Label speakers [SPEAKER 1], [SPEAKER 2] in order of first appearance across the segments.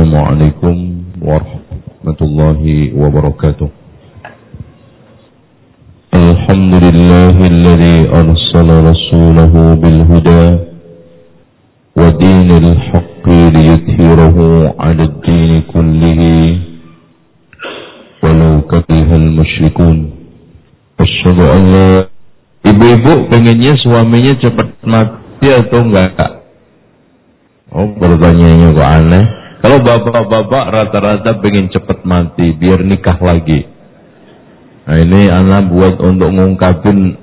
[SPEAKER 1] السلام عليكم ورحمة الله وبركاته الحمد لله الذي أرسل رسوله بالهدى ودين الحق ليظهره على الدين كله ولو كره المشركون أشهد أن لا Ibu-ibu pengennya suaminya cepat mati atau enggak? Oh kok aneh. Kalau bapak-bapak rata-rata pengen cepat mati biar nikah lagi. Nah ini anak buat untuk ngungkapin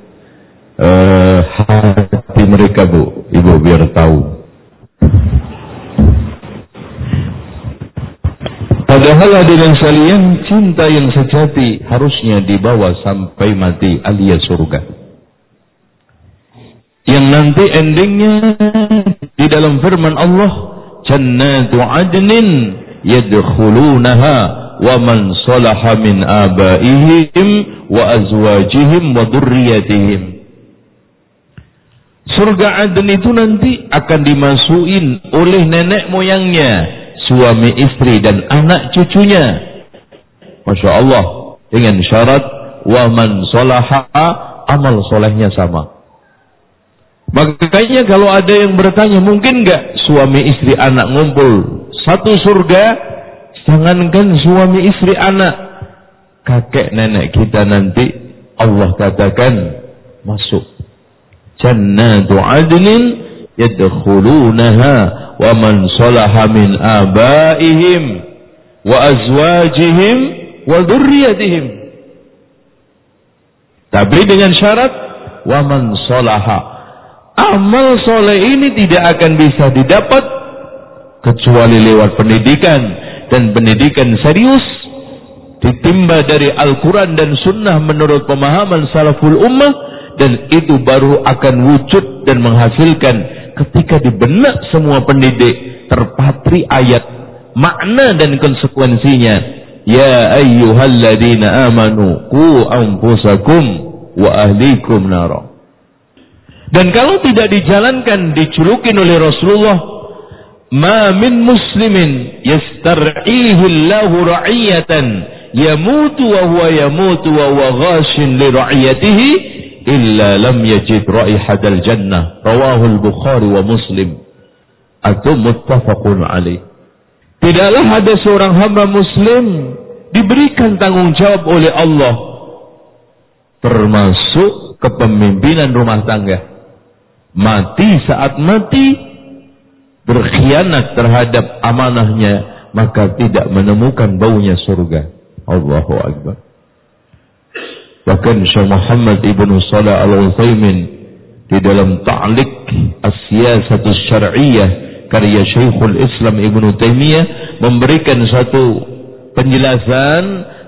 [SPEAKER 1] uh, hati mereka bu, ibu biar tahu. Padahal hadirin sekalian cinta yang sejati harusnya dibawa sampai mati alias surga. Yang nanti endingnya di dalam firman Allah, "Jannatu adnin yadkhulunaha wa man salaha min abaihim wa azwajihim wa dhurriyyatihim." Surga Aden itu nanti akan dimasukin oleh nenek moyangnya, suami istri dan anak cucunya. Masya Allah. Dengan syarat, wa man solaha, amal solehnya sama. Makanya kalau ada yang bertanya, mungkin nggak suami istri anak ngumpul satu surga? Jangankan suami istri anak, kakek nenek kita nanti Allah katakan masuk jannatu adnin yadkhulunaha wa man salaha min abaihim wa azwajihim wa dhurriyyatihim tapi dengan syarat wa man salaha amal soleh ini tidak akan bisa didapat kecuali lewat pendidikan. Dan pendidikan serius ditimba dari Al-Quran dan Sunnah menurut pemahaman salaful ummah dan itu baru akan wujud dan menghasilkan ketika di benak semua pendidik terpatri ayat makna dan konsekuensinya. Ya ayyuhalladzina amanu ku anfusakum wa ahlikum nara dan kalau tidak dijalankan, diculukin oleh Rasulullah, ma min muslimin yastar'ihi Allahu ra'iyatan yamutu wa huwa yamutu wa huwa ghashin li ra'iyatihi illa lam yajid raihadal jannah rawahul bukhari wa muslim. Atau muttafaqun alaih. Tidaklah ada seorang hamba muslim diberikan tanggung jawab oleh Allah termasuk kepemimpinan rumah tangga mati saat mati berkhianat terhadap amanahnya maka tidak menemukan baunya surga. Allahu Akbar. Bahkan Syekh Muhammad Ibn Salah Al-Uthaymin di dalam ta'liq as-siyasatu syar'iyyah karya Syekhul Islam Ibn Taimiyah memberikan satu penjelasan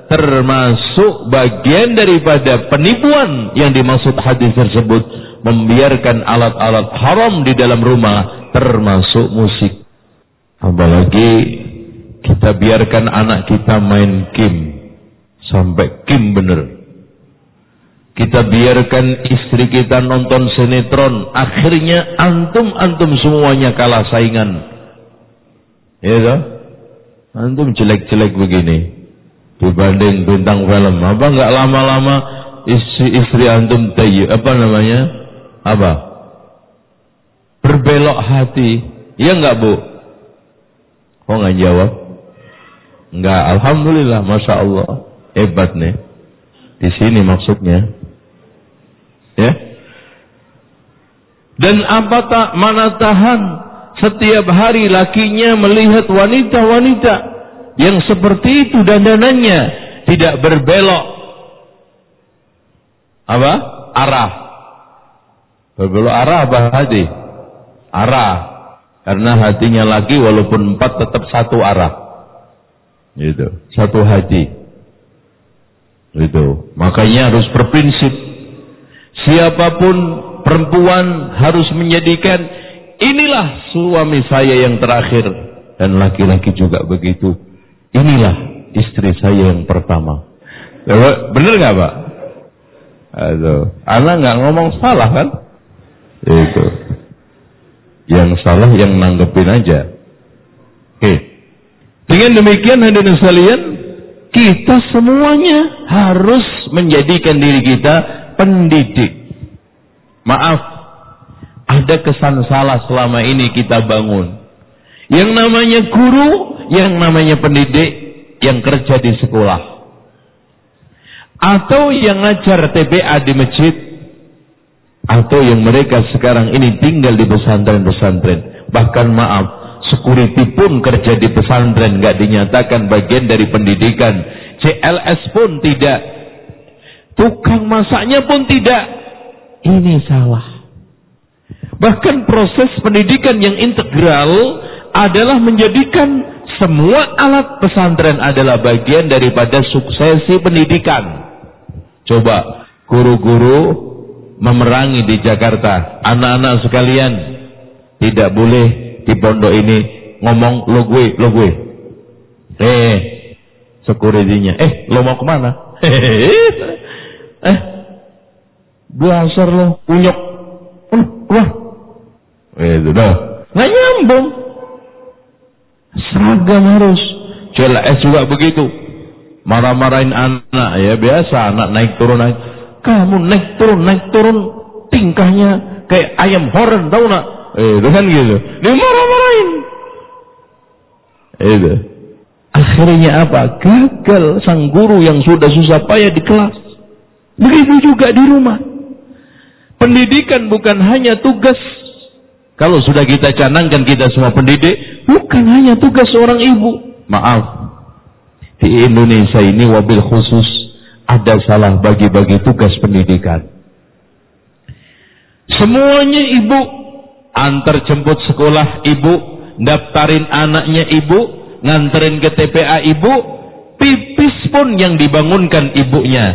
[SPEAKER 1] termasuk bagian daripada penipuan yang dimaksud hadis tersebut membiarkan alat-alat haram di dalam rumah termasuk musik. Apalagi kita biarkan anak kita main kim sampai kim bener. Kita biarkan istri kita nonton sinetron, akhirnya antum-antum semuanya kalah saingan. Ya toh? Antum jelek-jelek begini dibanding bintang film. Apa enggak lama-lama istri-istri antum tayu apa namanya? apa? Berbelok hati. Iya enggak bu? Kok enggak jawab? Enggak, Alhamdulillah, Masya Allah. Hebat nih. Di sini maksudnya. Ya. Dan apa tak mana tahan setiap hari lakinya melihat wanita-wanita yang seperti itu dandanannya tidak berbelok apa arah Berbelok arah apa hati? Arah. Karena hatinya lagi walaupun empat tetap satu arah. Gitu. Satu hati. Gitu. Makanya harus berprinsip. Siapa pun perempuan harus menjadikan inilah suami saya yang terakhir. Dan laki-laki juga begitu. Inilah istri saya yang pertama. Bener nggak pak? Aduh, anak nggak ngomong salah kan? Itu. Yang salah yang nanggepin aja. Oke. Dengan demikian hadirin sekalian, kita semuanya harus menjadikan diri kita pendidik. Maaf, ada kesan salah selama ini kita bangun. Yang namanya guru, yang namanya pendidik, yang kerja di sekolah. Atau yang ngajar TPA di masjid. Atau yang mereka sekarang ini tinggal di pesantren-pesantren. Bahkan maaf, security pun kerja di pesantren nggak dinyatakan bagian dari pendidikan. CLS pun tidak. Tukang masaknya pun tidak. Ini salah. Bahkan proses pendidikan yang integral adalah menjadikan semua alat pesantren adalah bagian daripada suksesi pendidikan. Coba guru-guru memerangi di Jakarta. Anak-anak sekalian tidak boleh di pondok ini ngomong lo gue, lo gue. Eh, sekuritinya. Eh, lo mau ke mana? eh, biasa lo, unyok. Wah. Eh, itu dah. Nggak nyambung. Seragam harus. CLS juga begitu. Marah-marahin anak ya biasa anak naik turun naik. Kamu naik turun naik turun tingkahnya kayak ayam horen tahu nak? Eh, itu kan gitu. Dia marah-marahin. Itu. Akhirnya apa? Gagal sang guru yang sudah susah payah di kelas. Begitu juga di rumah. Pendidikan bukan hanya tugas kalau sudah kita canangkan kita semua pendidik, bukan hanya tugas seorang ibu. Maaf, di Indonesia ini wabil khusus ada salah bagi-bagi tugas pendidikan. Semuanya ibu, antar jemput sekolah ibu, daftarin anaknya ibu, nganterin ke TPA ibu, pipis pun yang dibangunkan ibunya.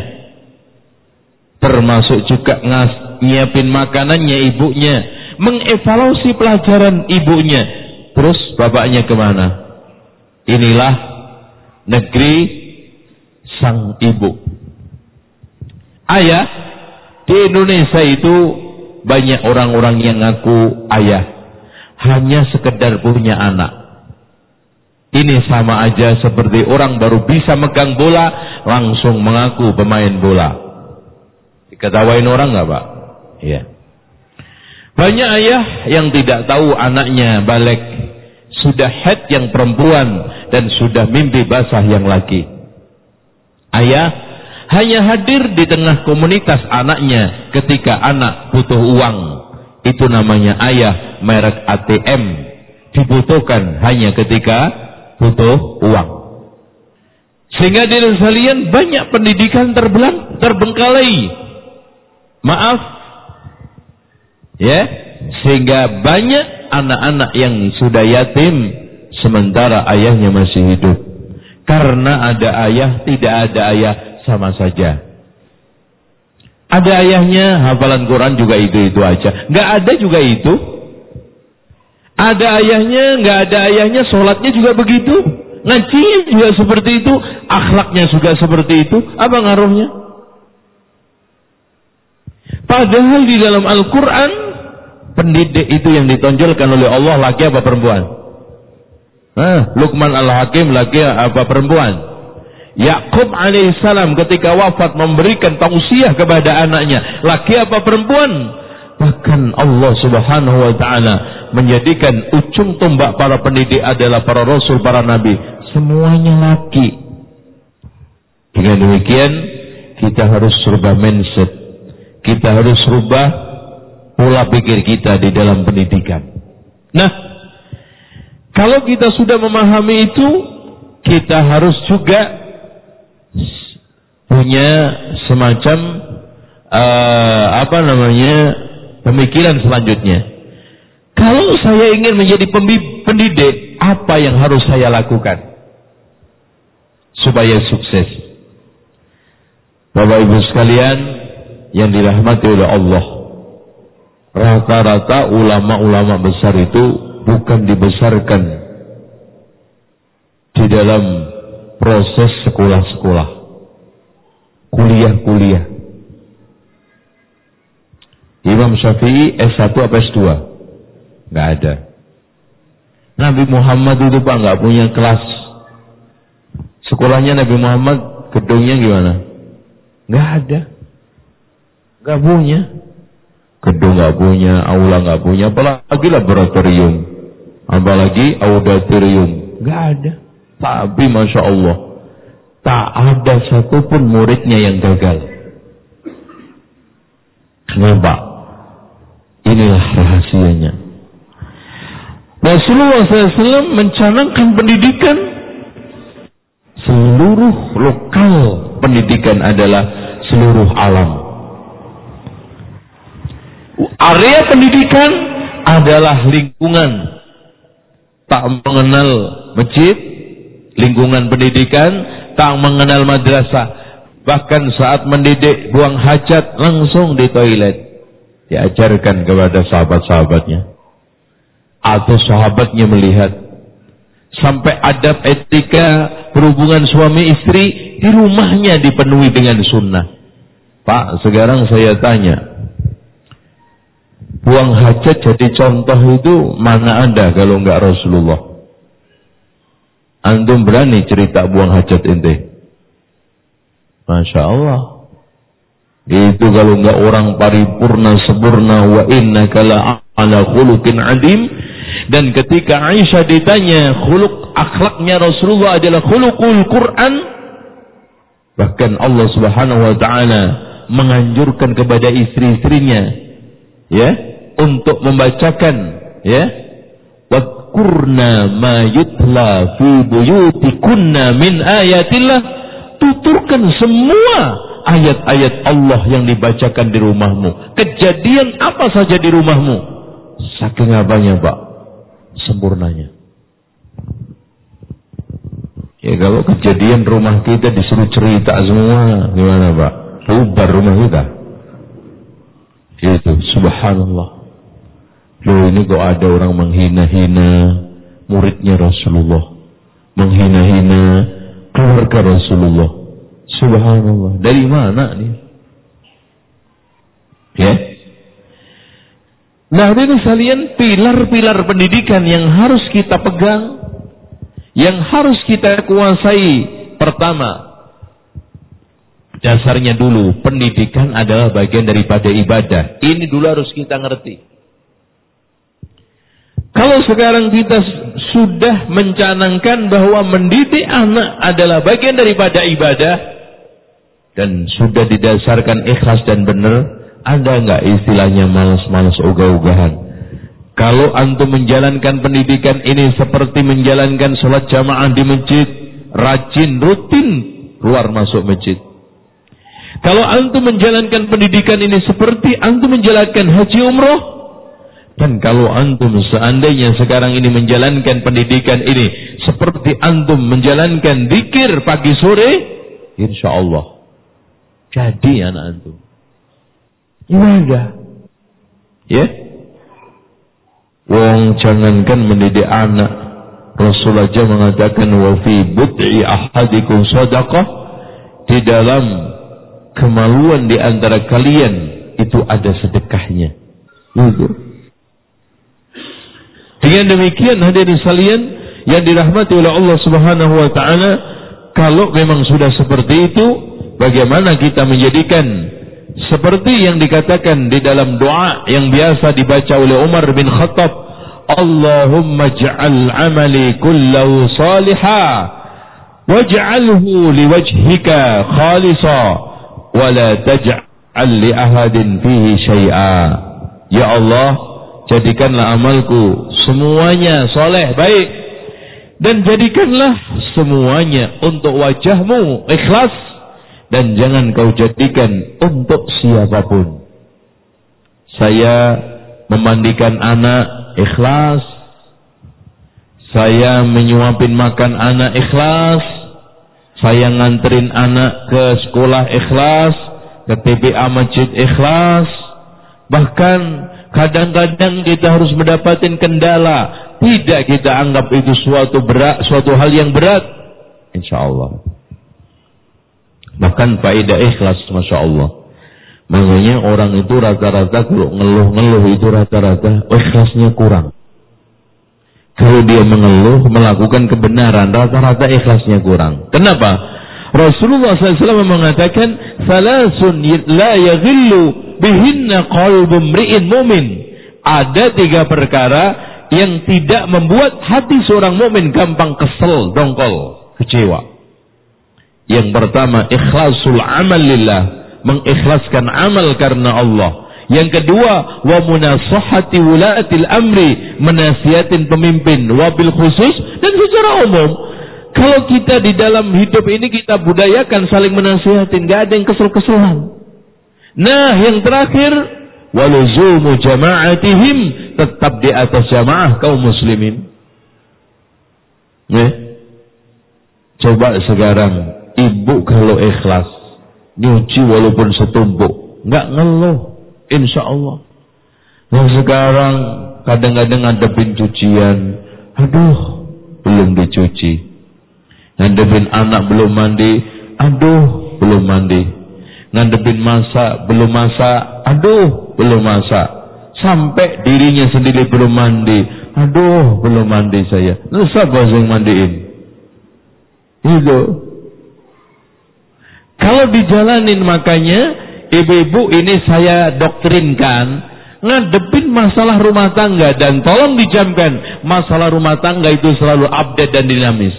[SPEAKER 1] Termasuk juga ngas, nyiapin makanannya ibunya mengevaluasi pelajaran ibunya. Terus bapaknya ke mana? Inilah negeri sang ibu. Ayah di Indonesia itu banyak orang-orang yang ngaku ayah. Hanya sekedar punya anak. Ini sama aja seperti orang baru bisa megang bola, langsung mengaku pemain bola. Diketawain orang nggak pak? Iya. Banyak ayah yang tidak tahu anaknya balik. Sudah head yang perempuan dan sudah mimpi basah yang laki. Ayah hanya hadir di tengah komunitas anaknya ketika anak butuh uang. Itu namanya ayah merek ATM. Dibutuhkan hanya ketika butuh uang. Sehingga di sekalian banyak pendidikan terbengkalai. Maaf, Ya, sehingga banyak anak-anak yang sudah yatim sementara ayahnya masih hidup. Karena ada ayah, tidak ada ayah sama saja. Ada ayahnya, hafalan Quran juga itu-itu aja. Nggak ada juga itu. Ada ayahnya, nggak ada ayahnya, sholatnya juga begitu. Ngajinya juga seperti itu, akhlaknya juga seperti itu. Apa ngaruhnya? Padahal di dalam Al-Quran pendidik itu yang ditonjolkan oleh Allah laki apa perempuan? Nah, Luqman al-Hakim laki apa perempuan? Yakub alaihissalam ketika wafat memberikan tausiah kepada anaknya, laki apa perempuan? Bahkan Allah subhanahu wa ta'ala menjadikan ujung tombak para pendidik adalah para rasul, para nabi. Semuanya laki. Dengan demikian, kita harus rubah mindset. Kita harus rubah pola pikir kita di dalam pendidikan. Nah, kalau kita sudah memahami itu, kita harus juga punya semacam uh, apa namanya pemikiran selanjutnya. Kalau saya ingin menjadi pendidik, apa yang harus saya lakukan supaya sukses? Bapak Ibu sekalian yang dirahmati oleh Allah, rata-rata ulama-ulama besar itu bukan dibesarkan di dalam proses sekolah-sekolah, kuliah-kuliah. Imam Syafi'i S1 apa S2? Nggak ada. Nabi Muhammad itu Pak nggak punya kelas Sekolahnya Nabi Muhammad gedungnya gimana? Gak ada. Gak punya. Gedung gak punya, aula gak punya, apalagi laboratorium. Apalagi auditorium. Gak ada. Tapi Masya Allah. Tak ada satupun muridnya yang gagal. Kenapa? Inilah rahasianya. Rasulullah SAW mencanangkan pendidikan seluruh lokal pendidikan adalah seluruh alam. Area pendidikan adalah lingkungan tak mengenal masjid, lingkungan pendidikan tak mengenal madrasah. Bahkan saat mendidik buang hajat langsung di toilet. Diajarkan kepada sahabat-sahabatnya. Atau sahabatnya melihat. Sampai adab etika berhubungan suami istri di rumahnya dipenuhi dengan sunnah. Pak, sekarang saya tanya. Buang hajat jadi contoh itu mana ada kalau enggak Rasulullah? Antum berani cerita buang hajat ente? Masya Allah. Itu kalau enggak orang paripurna sempurna wa inna kala ala khuluqin adim. Dan ketika Aisyah ditanya khuluk akhlaknya Rasulullah adalah khulukul Quran. Bahkan Allah subhanahu wa ta'ala menganjurkan kepada istri-istrinya. Ya. Untuk membacakan. Ya. Wadkurna ma yutla fi buyutikunna min ayatillah tuturkan semua ayat-ayat Allah yang dibacakan di rumahmu. Kejadian apa saja di rumahmu. Saking apanya Pak? Sempurnanya. Ya kalau kejadian rumah kita disuruh cerita semua, gimana Pak? Bubar rumah kita. Itu, subhanallah. Loh ini kok ada orang menghina-hina muridnya Rasulullah. Menghina-hina keluarga Rasulullah. Subhanallah. Dari mana nih? Ya. Nah, ini kalian pilar-pilar pendidikan yang harus kita pegang, yang harus kita kuasai. Pertama, dasarnya dulu pendidikan adalah bagian daripada ibadah. Ini dulu harus kita ngerti. Kalau sekarang kita sudah mencanangkan bahwa mendidik anak adalah bagian daripada ibadah dan sudah didasarkan ikhlas dan benar, ada nggak istilahnya malas-malas ogah-ogahan? Kalau antum menjalankan pendidikan ini seperti menjalankan sholat jamaah di masjid, rajin, rutin keluar masuk masjid. Kalau antum menjalankan pendidikan ini seperti antum menjalankan haji umroh, dan kalau antum seandainya sekarang ini menjalankan pendidikan ini seperti antum menjalankan dikir pagi sore, insya Allah jadi anak antum. Ibadah. Ya. Wong jangankan mendidik anak. Rasul aja mengatakan wa fi but'i ahadikum sadaqah di dalam kemaluan di antara kalian itu ada sedekahnya. Itu. Dengan demikian hadirin sekalian yang dirahmati oleh Allah Subhanahu wa taala, kalau memang sudah seperti itu, bagaimana kita menjadikan seperti yang dikatakan di dalam doa yang biasa dibaca oleh Umar bin Khattab, Allahumma ja'al amali kullahu salihah waj'alhu liwajhika khalisa wa la taj'al li ahadin fihi syai'a. Ya Allah, jadikanlah amalku semuanya soleh baik. Dan jadikanlah semuanya untuk wajahmu ikhlas. Dan jangan kau jadikan untuk siapa pun. Saya memandikan anak ikhlas. Saya menyuapin makan anak ikhlas. Saya nganterin anak ke sekolah ikhlas ke TPA masjid ikhlas. Bahkan Kadang-kadang kita harus mendapatkan kendala. Tidak kita anggap itu suatu berat, suatu hal yang berat. Insya Allah. Bahkan faedah ikhlas, Masya Allah. Makanya orang itu rata-rata kalau ngeluh-ngeluh itu rata-rata ikhlasnya kurang. Kalau dia mengeluh, melakukan kebenaran, rata-rata ikhlasnya kurang. Kenapa? Rasulullah SAW mengatakan, Salasun la yaghillu bihinna qalbu mri'in mumin. Ada tiga perkara yang tidak membuat hati seorang mukmin gampang kesel, dongkol, kecewa. Yang pertama, ikhlasul amal lillah, mengikhlaskan amal karena Allah. Yang kedua, wa munasahati wulatil amri, menasihatin pemimpin wabil khusus dan secara umum. Kalau kita di dalam hidup ini kita budayakan saling menasihatin, gak ada yang kesel-keselan. Nah, yang terakhir, waluzumu jama'atihim, tetap di atas jamaah kaum muslimin. Ya. Coba sekarang, ibu kalau ikhlas, nyuci walaupun setumpuk, nggak ngeluh. Insya Allah. Yang sekarang kadang-kadang ngadepin cucian. Aduh, belum dicuci. Ngadepin anak belum mandi. Aduh, belum mandi. Ngadepin masak, belum masak. Aduh, belum masak. Sampai dirinya sendiri belum mandi. Aduh, belum mandi saya. Lalu siapa mandiin? Itu. Kalau dijalanin makanya Ibu-ibu ini saya doktrinkan ngadepin masalah rumah tangga dan tolong dijamkan masalah rumah tangga itu selalu update dan dinamis.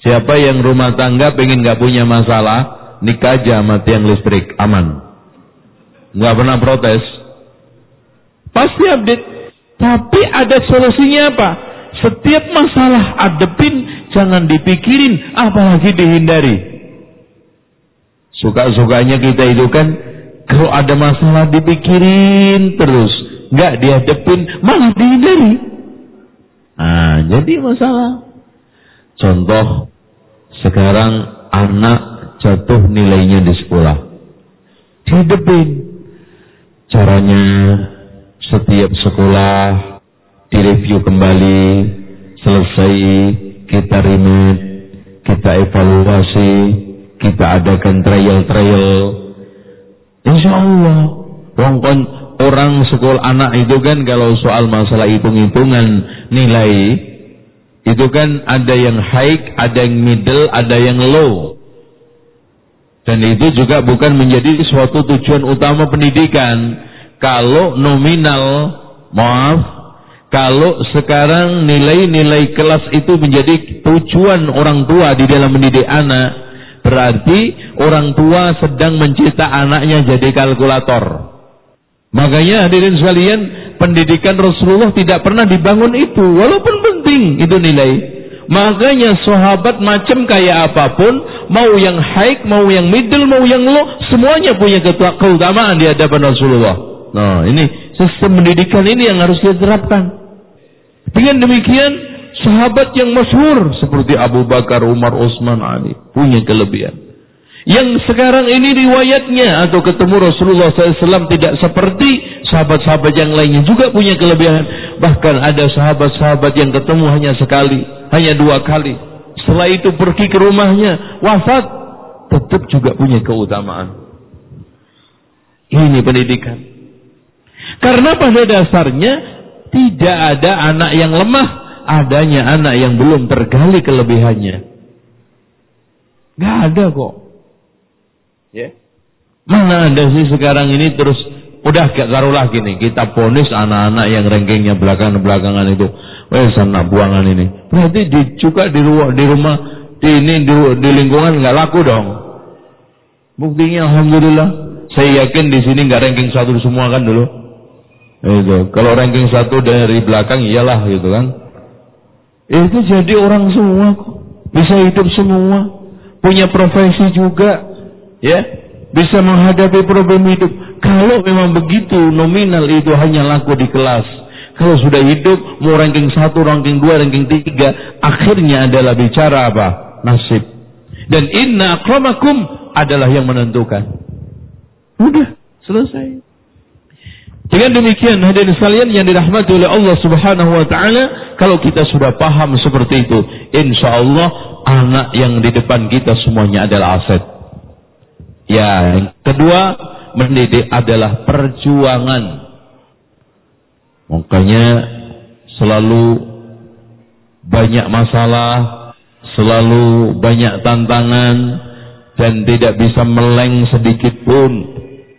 [SPEAKER 1] Siapa yang rumah tangga pengen nggak punya masalah, nikah aja sama tiang listrik aman. Nggak pernah protes. Pasti update. Tapi ada solusinya apa? Setiap masalah adepin jangan dipikirin apalagi dihindari. Suka-sukanya kita itu kan kalau ada masalah dipikirin terus, nggak dihadapin, malah dihindari. Nah, jadi masalah. Contoh sekarang anak jatuh nilainya di sekolah. Dihadapin. Caranya setiap sekolah direview kembali, selesai kita remit, kita evaluasi, kita adakan trial-trial. Insya Allah. Rongkon orang sekolah anak itu kan kalau soal masalah hitung-hitungan nilai itu kan ada yang high, ada yang middle, ada yang low. Dan itu juga bukan menjadi suatu tujuan utama pendidikan. Kalau nominal, maaf, kalau sekarang nilai-nilai kelas itu menjadi tujuan orang tua di dalam mendidik anak, Berarti orang tua sedang mencetak anaknya jadi kalkulator. Makanya hadirin sekalian, pendidikan Rasulullah tidak pernah dibangun itu. Walaupun penting itu nilai. Makanya sahabat macam kayak apa pun, mau yang high, mau yang middle, mau yang low, semuanya punya keutamaan di hadapan Rasulullah. Nah, ini sistem pendidikan ini yang harus diterapkan. Dengan demikian, sahabat yang masyhur seperti Abu Bakar, Umar, Utsman, Ali punya kelebihan. Yang sekarang ini riwayatnya atau ketemu Rasulullah SAW tidak seperti sahabat-sahabat yang lainnya juga punya kelebihan. Bahkan ada sahabat-sahabat yang ketemu hanya sekali, hanya dua kali. Setelah itu pergi ke rumahnya, wafat, tetap juga punya keutamaan. Ini pendidikan. Karena pada dasarnya tidak ada anak yang lemah adanya anak yang belum tergali kelebihannya. Gak ada kok. Ya. Mana ada sih sekarang ini terus udah gak karulah gini kita ponis anak-anak yang rankingnya belakangan-belakangan itu wah sana buangan ini berarti di, juga di, rumah di rumah di ini di, di lingkungan nggak laku dong buktinya alhamdulillah saya yakin di sini nggak ranking satu semua kan dulu itu kalau ranking satu dari belakang iyalah gitu kan itu jadi orang semua. Bisa hidup semua. Punya profesi juga. Ya. Bisa menghadapi problem hidup. Kalau memang begitu nominal itu hanya laku di kelas. Kalau sudah hidup mau ranking satu, ranking dua, ranking tiga, akhirnya adalah bicara apa? Nasib. Dan inna akramakum adalah yang menentukan. Udah, selesai. Dengan demikian hadirin sekalian yang dirahmati oleh Allah Subhanahu wa taala, kalau kita sudah paham seperti itu, insya Allah anak yang di depan kita semuanya adalah aset. Ya, yang kedua, mendidik adalah perjuangan. Makanya selalu banyak masalah, selalu banyak tantangan, dan tidak bisa meleng sedikit pun.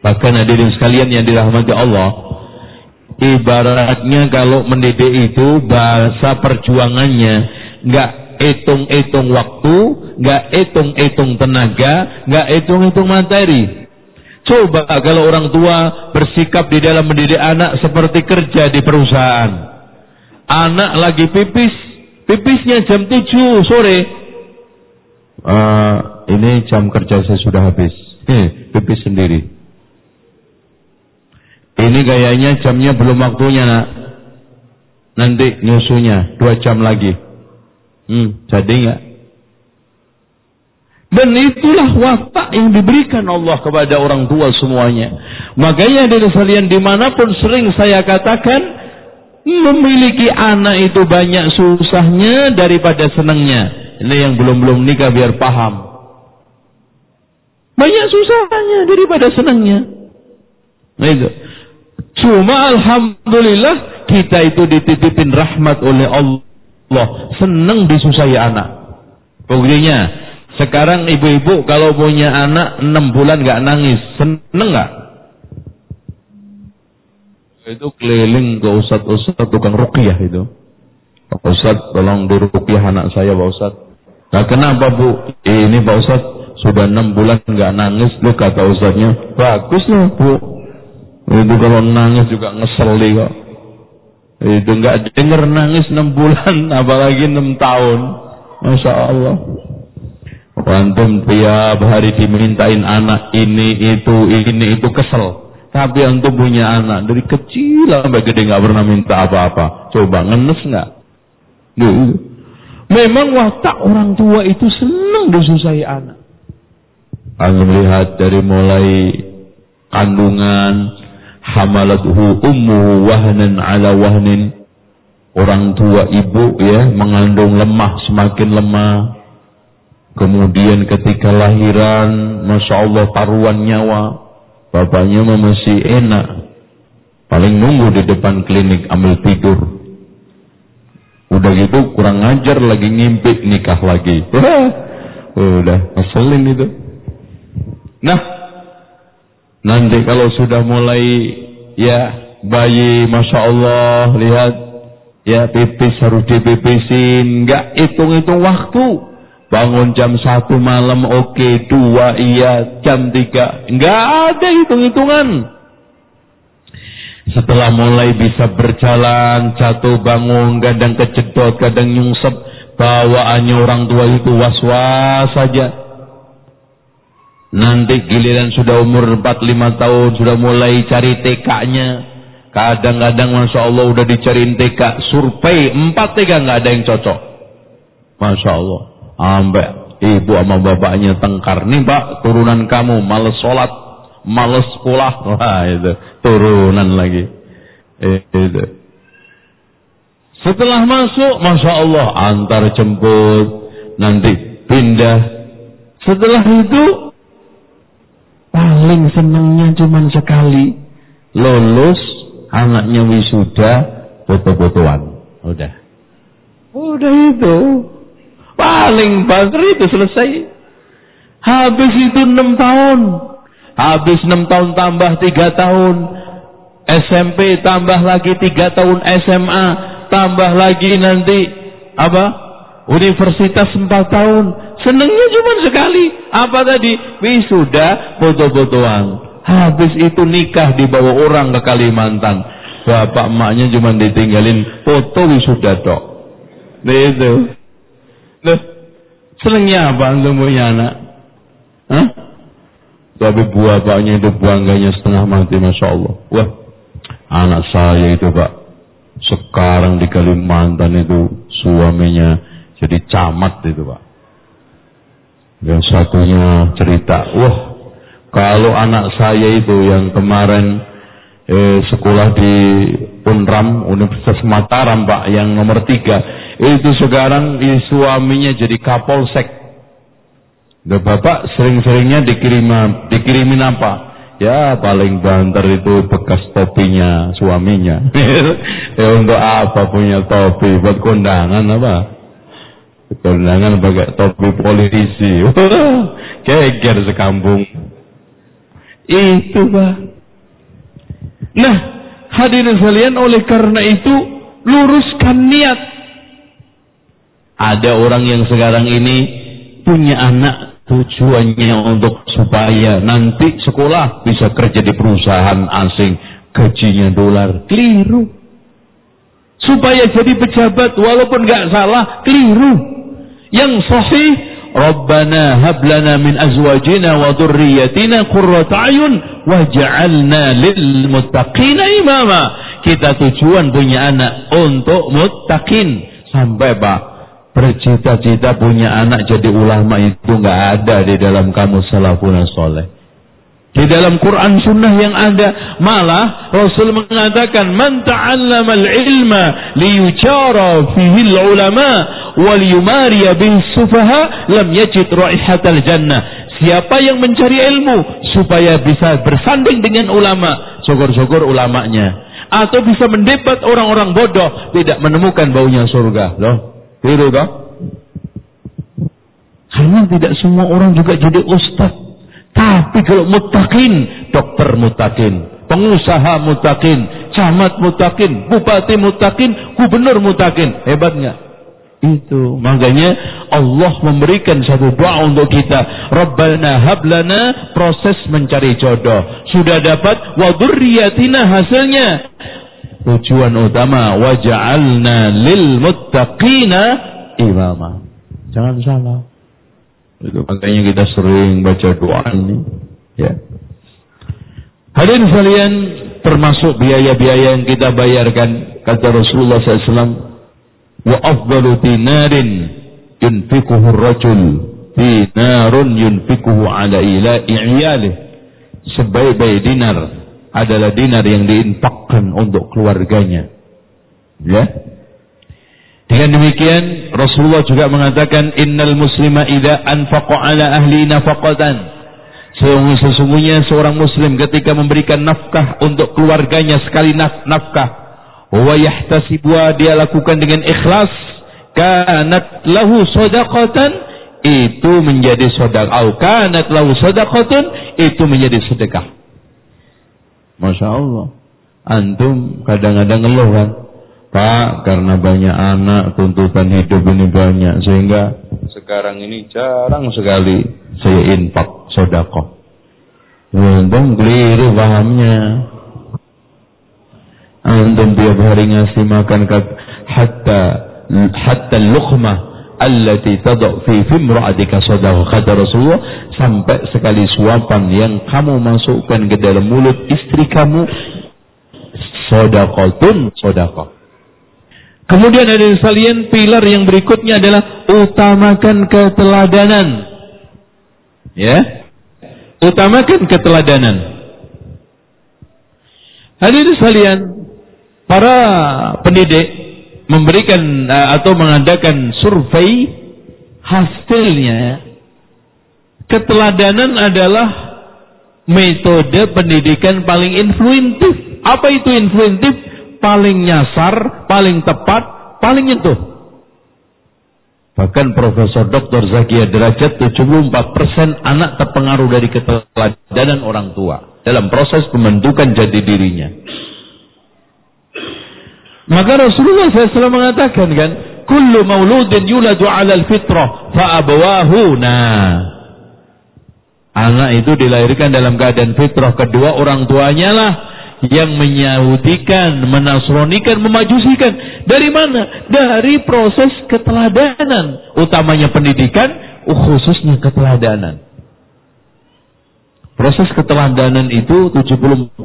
[SPEAKER 1] Bahkan hadirin sekalian yang dirahmati Allah, ibaratnya kalau mendidik itu bahasa perjuangannya nggak hitung-hitung waktu, nggak hitung-hitung tenaga, nggak hitung-hitung materi. Coba kalau orang tua bersikap di dalam mendidik anak seperti kerja di perusahaan. Anak lagi pipis, pipisnya jam 7 sore. Uh, ini jam kerja saya sudah habis. Eh, pipis sendiri. Ini gayanya jamnya belum waktunya nak. Nanti nyusunya dua jam lagi. Hmm, jadi nggak? Dan itulah watak yang diberikan Allah kepada orang tua semuanya. Makanya dari sekalian di mana pun sering saya katakan, memiliki anak itu banyak susahnya daripada senangnya. Ini yang belum-belum nikah biar paham. Banyak susahnya daripada senangnya. Nah itu. Cuma Alhamdulillah kita itu dititipin rahmat oleh Allah. Senang disusahi anak. Buktinya, sekarang ibu-ibu kalau punya anak enam bulan nggak nangis, seneng nggak? Itu keliling ke ustad-ustad tukang rukyah itu. Pak Ustad tolong dirukyah anak saya Pak Ustad. Nah kenapa Bu? Ini Pak Ustad sudah enam bulan nggak nangis, lu kata Ustadnya. Bagus loh Bu. Itu kalau nangis juga ngeselin kok. Itu nggak denger nangis enam bulan, apalagi enam tahun. Masya Allah. Antum tiap hari dimintain anak ini itu ini itu kesel. Tapi antum punya anak dari kecil sampai gede nggak pernah minta apa-apa. Coba ngenes nggak? Memang watak orang tua itu senang disusahi anak. Antum lihat dari mulai kandungan hamalathu ummu wahnan ala wahnin orang tua ibu ya mengandung lemah semakin lemah Kemudian ketika lahiran, Masya Allah taruhan nyawa. Bapaknya masih enak. Paling nunggu di depan klinik ambil tidur. Udah gitu kurang ngajar lagi ngimpi nikah lagi. Udah ngeselin itu. Nah, nanti kalau sudah mulai ya bayi Masya Allah lihat ya pipis harus dipipisin. Nggak hitung-hitung waktu Bangun jam satu malam oke, okay. dua iya, jam tiga. Enggak ada hitung-hitungan. Setelah mulai bisa berjalan, jatuh bangun, kadang kejedot, kadang nyungsep, bawaannya orang tua itu was-was saja. Nanti giliran sudah umur 4-5 tahun, sudah mulai cari TK-nya. Kadang-kadang Masya Allah udah dicariin TK, survei, 4 TK nggak ada yang cocok. Masya Allah. Ambek ibu sama bapaknya tengkar. Nih pak turunan kamu males sholat males sekolah. Wah itu turunan lagi. Itu. Setelah masuk masya Allah antar jemput. Nanti pindah. Setelah itu paling senangnya cuma sekali lulus anaknya wisuda foto-fotoan udah udah itu Paling banter itu selesai. Habis itu enam tahun. Habis enam tahun tambah tiga tahun. SMP tambah lagi tiga tahun SMA. Tambah lagi nanti apa? Universitas empat tahun. Senengnya cuma sekali. Apa tadi? Wisuda foto-fotoan. Habis itu nikah dibawa orang ke Kalimantan. Bapak emaknya cuma ditinggalin foto wisuda. Nah itu. Loh, senengnya apa antum punya anak? Hah? Tapi buah bapaknya itu bangganya setengah mati, Masya Allah. Wah, anak saya itu Pak, sekarang di Kalimantan itu suaminya jadi camat itu Pak. Yang satunya cerita, wah kalau anak saya itu yang kemarin eh, sekolah di Unram, Universitas Mataram Pak, yang nomor tiga, itu sekarang suaminya jadi kapolsek. Dan bapak sering-seringnya dikirim dikirimin apa? Ya paling banter itu bekas topinya suaminya. ya untuk apa punya topi? Buat kondangan apa? Kondangan pakai topi politisi. Geger sekampung. Itu pak. Nah, hadirin sekalian oleh karena itu luruskan niat. Ada orang yang sekarang ini punya anak tujuannya untuk supaya nanti sekolah bisa kerja di perusahaan asing gajinya dolar keliru supaya jadi pejabat walaupun nggak salah keliru yang sahih Rabbana hab lana min azwajina wa dhurriyyatina qurrata ayun waj'alna lil muttaqina imama. Kita tujuan punya anak untuk muttaqin sampai Pak bercita-cita punya anak jadi ulama itu nggak ada di dalam kamus salafun saleh. Di dalam Quran sunnah yang ada malah Rasul mengatakan man ta'allama al-ilma liyucara fihi al-ulama wal yumariya bih sufaha lam yajid raihatal jannah. Siapa yang mencari ilmu supaya bisa bersanding dengan ulama, syukur-syukur ulamanya atau bisa mendebat orang-orang bodoh tidak menemukan baunya surga. Loh, tiru toh? Karena tidak semua orang juga jadi ustaz. Tapi kalau mutakin, dokter mutakin, pengusaha mutakin, camat mutakin, bupati mutakin, gubernur mutakin. Hebat nggak? Itu. Makanya Allah memberikan satu doa untuk kita. Rabbana hablana proses mencari jodoh. Sudah dapat wadurriyatina hasilnya. Tujuan utama waja'alna lil muttaqina imama. Jangan salah. Itu makanya kita sering baca doa ini. Ya. Hadirin sekalian, termasuk biaya-biaya yang kita bayarkan kata Rasulullah SAW, wa afdalu dinarin yunfikuhu rajul dinarun yunfikuhu ala ila iyalih. Sebaik-baik dinar adalah dinar yang diinfakkan untuk keluarganya. Ya. Dengan demikian Rasulullah juga mengatakan innal muslima idza anfaqa ala ahli nafaqatan. Sesungguhnya seorang muslim ketika memberikan nafkah untuk keluarganya sekali naf nafkah wa yahtasibuha dia lakukan dengan ikhlas kanat lahu sadaqatan itu menjadi sedekah kanat lahu sadaqatun itu menjadi sedekah. Masya Allah. Antum kadang-kadang ngeluh kan Pak, karena banyak anak, tuntutan hidup ini banyak. Sehingga sekarang ini jarang sekali saya infak, sodako. Untung keliru pahamnya. Antum tiap hari ngasih makan hatta hatta lukhmah allati tada' fi fimra'atika sadaqah kata Rasulullah sampai sekali suapan yang kamu masukkan ke dalam mulut istri kamu sedekahun sedekah Kemudian ada sekalian pilar yang berikutnya adalah utamakan keteladanan. Ya. Utamakan keteladanan. Hadirin sekalian, para pendidik memberikan eh, atau mengadakan survei hasilnya keteladanan adalah metode pendidikan paling influentif. Apa itu influentif? Paling nyasar, paling tepat, paling nyentuh. Bahkan Profesor Dr. Zakia Derajat 74% anak terpengaruh dari keteladanan orang tua dalam proses pembentukan jati dirinya. Maka Rasulullah SAW mengatakan kan, Kullu mauludin yuladu alal fitrah fa'abawahu. Nah, anak itu dilahirkan dalam keadaan fitrah. Kedua orang tuanya lah yang menyahudikan, menasronikan, memajusikan. Dari mana? Dari proses keteladanan. Utamanya pendidikan, khususnya keteladanan. Proses keteladanan itu 74%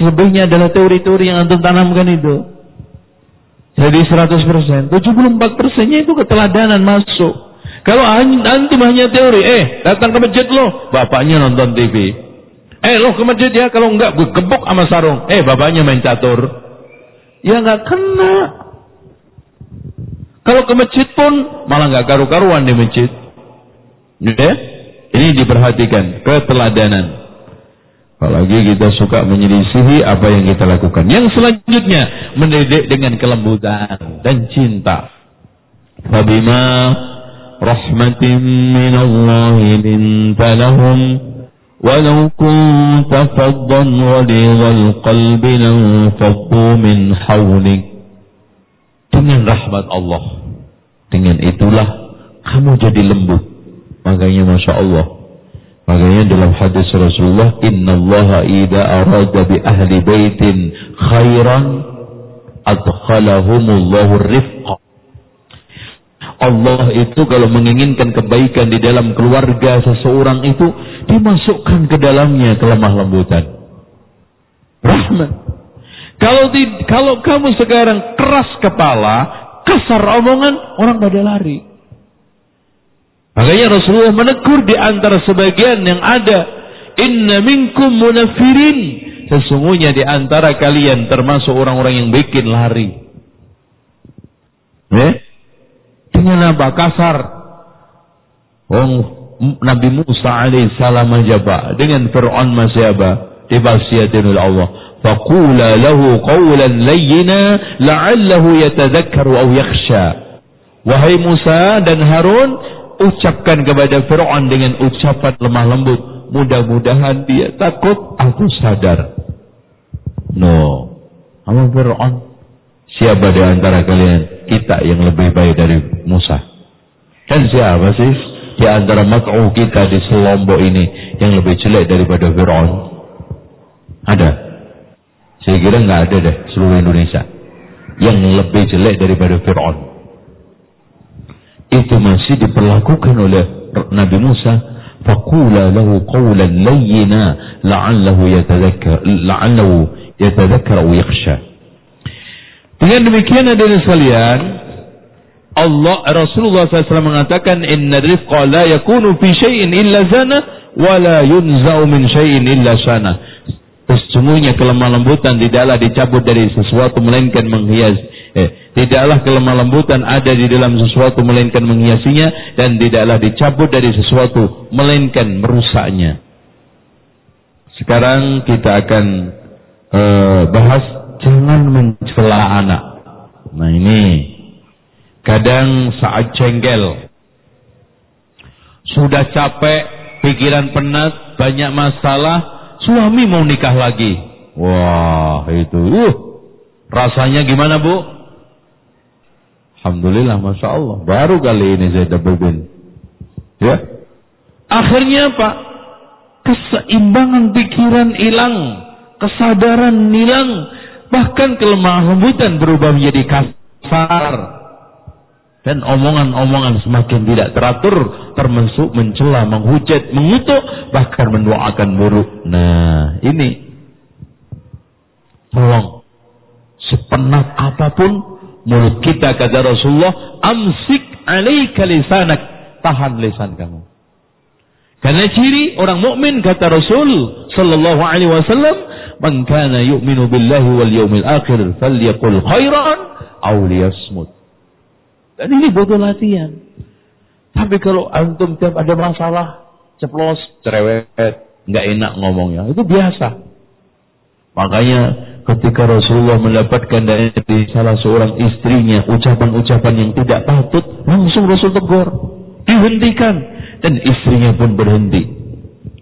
[SPEAKER 1] selebihnya adalah teori-teori yang antum tanamkan itu. Jadi 100%, 74 persennya itu keteladanan masuk. Kalau antum hanya teori, eh datang ke masjid lo, bapaknya nonton TV. Eh lo ke masjid ya kalau enggak gue gebuk sama sarung. Eh bapaknya main catur. Ya enggak kena. Kalau ke masjid pun malah enggak karu-karuan di masjid. Ya? Ini diperhatikan keteladanan. Apalagi kita suka menyelisihi apa yang kita lakukan. Yang selanjutnya mendidik dengan kelembutan dan cinta. Fabima rahmatim minallahi lintalahum ولو كنت فظا غليظ القلب لانفضوا من حولك dengan rahmat Allah dengan itulah kamu jadi lembut makanya Masya Allah makanya dalam hadis Rasulullah Inna Allah idha arada bi ahli baitin khairan adkhalahumullahu rifqa Allah itu kalau menginginkan kebaikan di dalam keluarga seseorang itu dimasukkan ke dalamnya kelemah lembutan. Rahmat. Kalau di, kalau kamu sekarang keras kepala, kasar omongan, orang pada lari. Makanya Rasulullah menegur di antara sebagian yang ada, Inna minkum munafirin. Sesungguhnya di antara kalian termasuk orang-orang yang bikin lari. Eh? Dengan apa? Kasar. Oh, Nabi Musa alaihissalam aja pak. Dengan Fir'aun masih apa? Dibasiatin oleh Allah. Faqula lahu qawlan layyina la'allahu yatadhakkaru aw yakhsha. Wahai Musa dan Harun, ucapkan kepada Fir'aun dengan ucapan lemah lembut. Mudah-mudahan dia takut aku sadar. No. Apa Fir'aun? Siapa di antara kalian kita yang lebih baik dari Musa? Dan siapa sih di antara mat'u kita di Selombok ini yang lebih jelek daripada Fir'aun? Ada? Saya kira nggak ada deh seluruh Indonesia yang lebih jelek daripada Fir'aun. Itu masih diperlakukan oleh Nabi Musa. Fakula lahu qawlan layyina la'allahu yatadhakkar la'allahu yatadhakkar wa yakhsha. Dengan demikian hadirin sekalian, Allah Rasulullah SAW mengatakan inna rifqa la yakunu fi syai'in illa zana wa la yunza'u min syai'in illa sana. Sesungguhnya kelemah lembutan tidaklah dicabut dari sesuatu melainkan menghias. Eh, tidaklah kelemah lembutan ada di dalam sesuatu melainkan menghiasinya dan tidaklah dicabut dari sesuatu melainkan merusaknya. Sekarang kita akan uh, bahas jangan mencela anak. Nah ini kadang saat cengkel sudah capek, pikiran penat, banyak masalah, suami mau nikah lagi. Wah, itu uh, rasanya gimana, Bu? Alhamdulillah, Masya Allah. Baru kali ini saya dapat bin. Ya. Akhirnya apa? Keseimbangan pikiran hilang. Kesadaran hilang Bahkan kelemahan lembutan berubah menjadi kasar. Dan omongan-omongan semakin tidak teratur, termasuk mencela, menghujat, mengutuk, bahkan mendoakan buruk. Nah, ini. Tolong. Sepenat apa pun, mulut kita kata Rasulullah, amsik alaika lisanak. Tahan lisan kamu. Karena ciri orang mukmin kata Rasul sallallahu alaihi wasallam Man kana yu'minu billahi wal yawmil akhir falyaqul khairan aw liyasmut. Dan ini butuh latihan. Tapi kalau antum tiap ada masalah, ceplos, cerewet, nggak enak ngomongnya, itu biasa. Makanya ketika Rasulullah mendapatkan dari salah seorang istrinya ucapan-ucapan yang tidak patut, langsung Rasul tegur, dihentikan dan istrinya pun berhenti.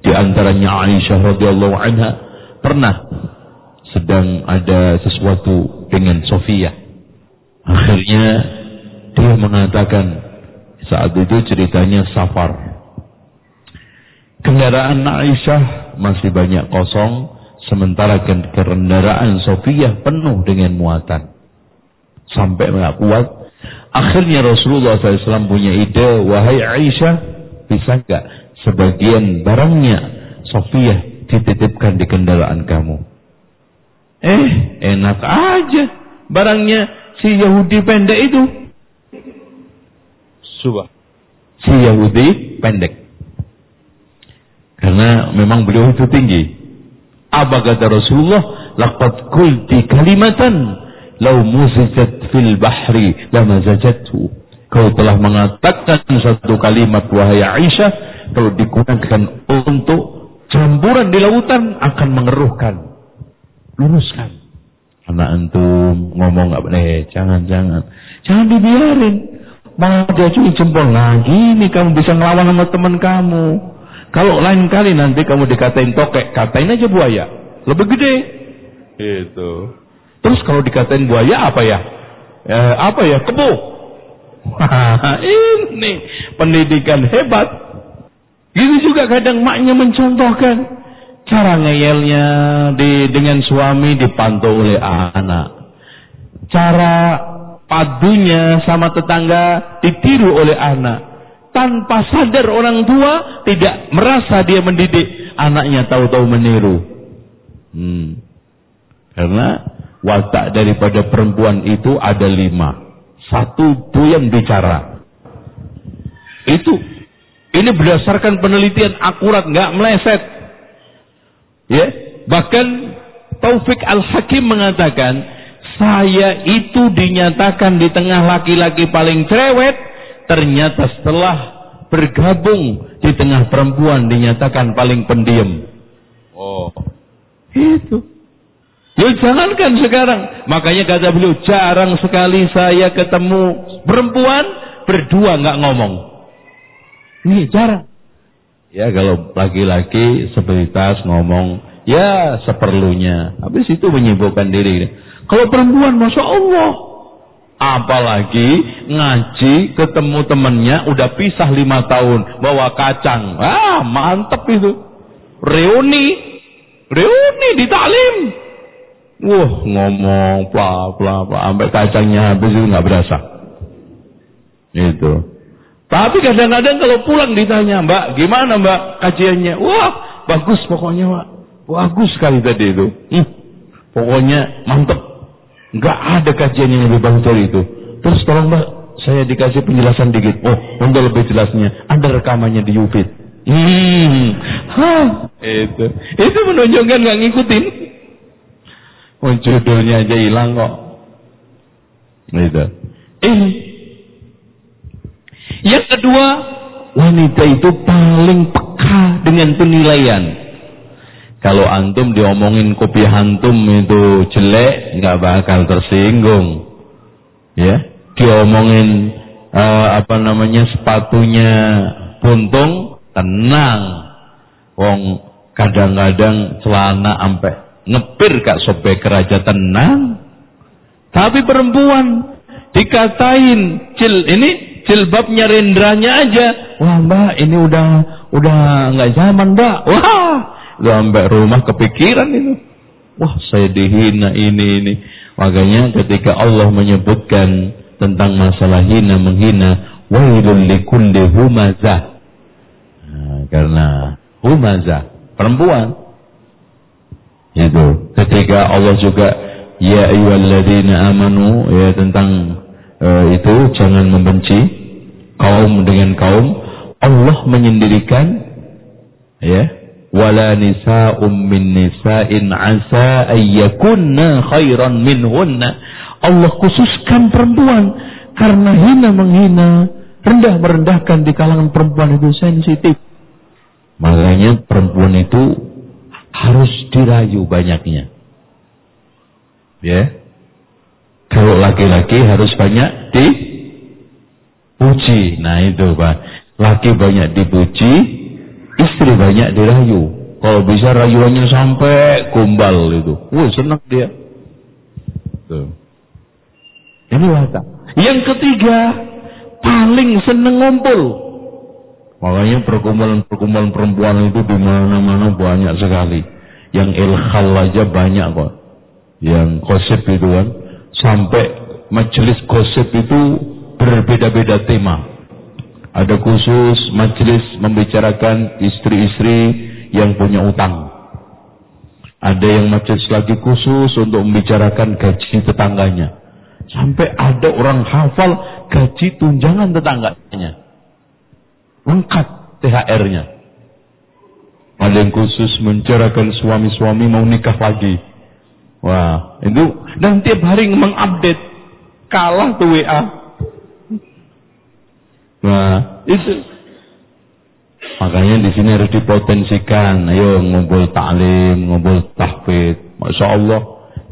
[SPEAKER 1] Di antaranya Aisyah radhiyallahu anha pernah sedang ada sesuatu dengan Sofia. Akhirnya dia mengatakan saat itu ceritanya safar. Kendaraan Aisyah masih banyak kosong, sementara kendaraan Sofia penuh dengan muatan. Sampai nggak kuat. Akhirnya Rasulullah SAW punya ide, wahai Aisyah, bisa nggak sebagian barangnya Sofia dititipkan di kendaraan kamu. Eh, enak aja. Barangnya si Yahudi pendek itu. Subah. Si Yahudi pendek. Karena memang beliau itu tinggi. Apa kata Rasulullah? Laqad kulti kalimatan lau muzijat fil bahri lamazajathu. Kau telah mengatakan satu kalimat wahai Aisyah kalau digunakan untuk Campuran di lautan akan mengeruhkan. Luruskan. Anak antum ngomong nggak boleh, jangan jangan. Jangan dibiarin. Dia curi jempol. Nah gini kamu bisa ngelawan sama teman kamu. Kalau lain kali nanti kamu dikatain tokek, katain aja buaya. Lebih gede. Itu. Terus kalau dikatain buaya apa ya? Eh, apa ya? Kebo. ini pendidikan hebat. Gitu juga kadang maknya mencontohkan cara ngeyelnya di dengan suami dipantau oleh anak. Cara padunya sama tetangga ditiru oleh anak. Tanpa sadar orang tua tidak merasa dia mendidik anaknya tahu-tahu meniru. Hmm. Karena watak daripada perempuan itu ada lima. Satu yang bicara. Itu. Ini berdasarkan penelitian akurat, nggak meleset. Ya, bahkan Taufik Al-Hakim mengatakan saya itu dinyatakan di tengah laki-laki paling cerewet, ternyata setelah bergabung di tengah perempuan dinyatakan paling pendiam. Oh, itu. Ya jangankan sekarang. Makanya kata beliau, jarang sekali saya ketemu perempuan berdua nggak ngomong. Ini jarang. Ya kalau laki-laki sebentar ngomong, ya seperlunya. Habis itu menyibukkan diri. Kalau perempuan, masya Allah. Apalagi ngaji ketemu temennya udah pisah lima tahun bawa kacang. Ah mantep itu. Reuni, reuni di taklim. Wah ngomong bla bla bla sampai kacangnya habis itu nggak berasa. Itu. Tapi kadang-kadang kalau pulang ditanya, Mbak, gimana Mbak kajiannya? Wah, bagus pokoknya, Mbak. Bagus sekali tadi itu. Hmm, pokoknya mantep. Enggak ada kajian yang lebih bagus dari itu. Terus tolong mbak, saya dikasih penjelasan dikit. Oh, untuk lebih jelasnya, ada rekamannya di Yufit. Hmm, Hah, itu, itu menunjukkan nggak ngikutin. Oh, judulnya aja hilang kok. Itu. Ini. Yang kedua, wanita itu paling peka dengan penilaian. Kalau antum diomongin kopi antum itu jelek, nggak bakal tersinggung. Ya, diomongin uh, apa namanya sepatunya buntung, tenang. Wong kadang-kadang celana sampai ngepir kak sobek raja tenang. Tapi perempuan dikatain cil ini jilbabnya rendranya aja. Wah mbak ini udah udah nggak zaman mbak. Wah sampai rumah kepikiran itu. Wah, saya dihina ini ini. Makanya ketika Allah menyebutkan tentang masalah hina menghina, wailul likulli humazah. Nah, karena humazah perempuan itu ketika Allah juga ya ayyuhalladzina amanu ya tentang uh, itu jangan membenci kaum dengan kaum Allah menyendirikan ya wala nisa'um min nisa'in asa ayyakunna khairan minhunna. Allah khususkan perempuan karena hina menghina, rendah merendahkan di kalangan perempuan itu sensitif. Makanya perempuan itu harus dirayu banyaknya. Ya. Kalau laki-laki harus banyak dipuji. Nah itu Pak. Laki banyak dipuji, Istri banyak dirayu. Kalau bisa rayuannya sampai kumbal itu. Wah senang dia. Tuh. Ini watak. Yang ketiga, paling seneng ngumpul. Makanya perkumpulan-perkumpulan perempuan itu di mana-mana banyak sekali. Yang ilhal aja banyak kok. Yang gosip itu kan. Sampai majelis gosip itu berbeda-beda tema. Ada khusus majelis membicarakan istri-istri yang punya utang. Ada yang majelis lagi khusus untuk membicarakan gaji tetangganya. Sampai ada orang hafal gaji tunjangan tetangganya. Lengkap THR-nya. Ada yang khusus membicarakan suami-suami mau nikah lagi. Wah, itu dan tiap hari mengupdate kalah tuh WA Nah, itu. Makanya di sini harus dipotensikan. Ayo ngumpul taklim, ngumpul tahfidz. Masya Allah,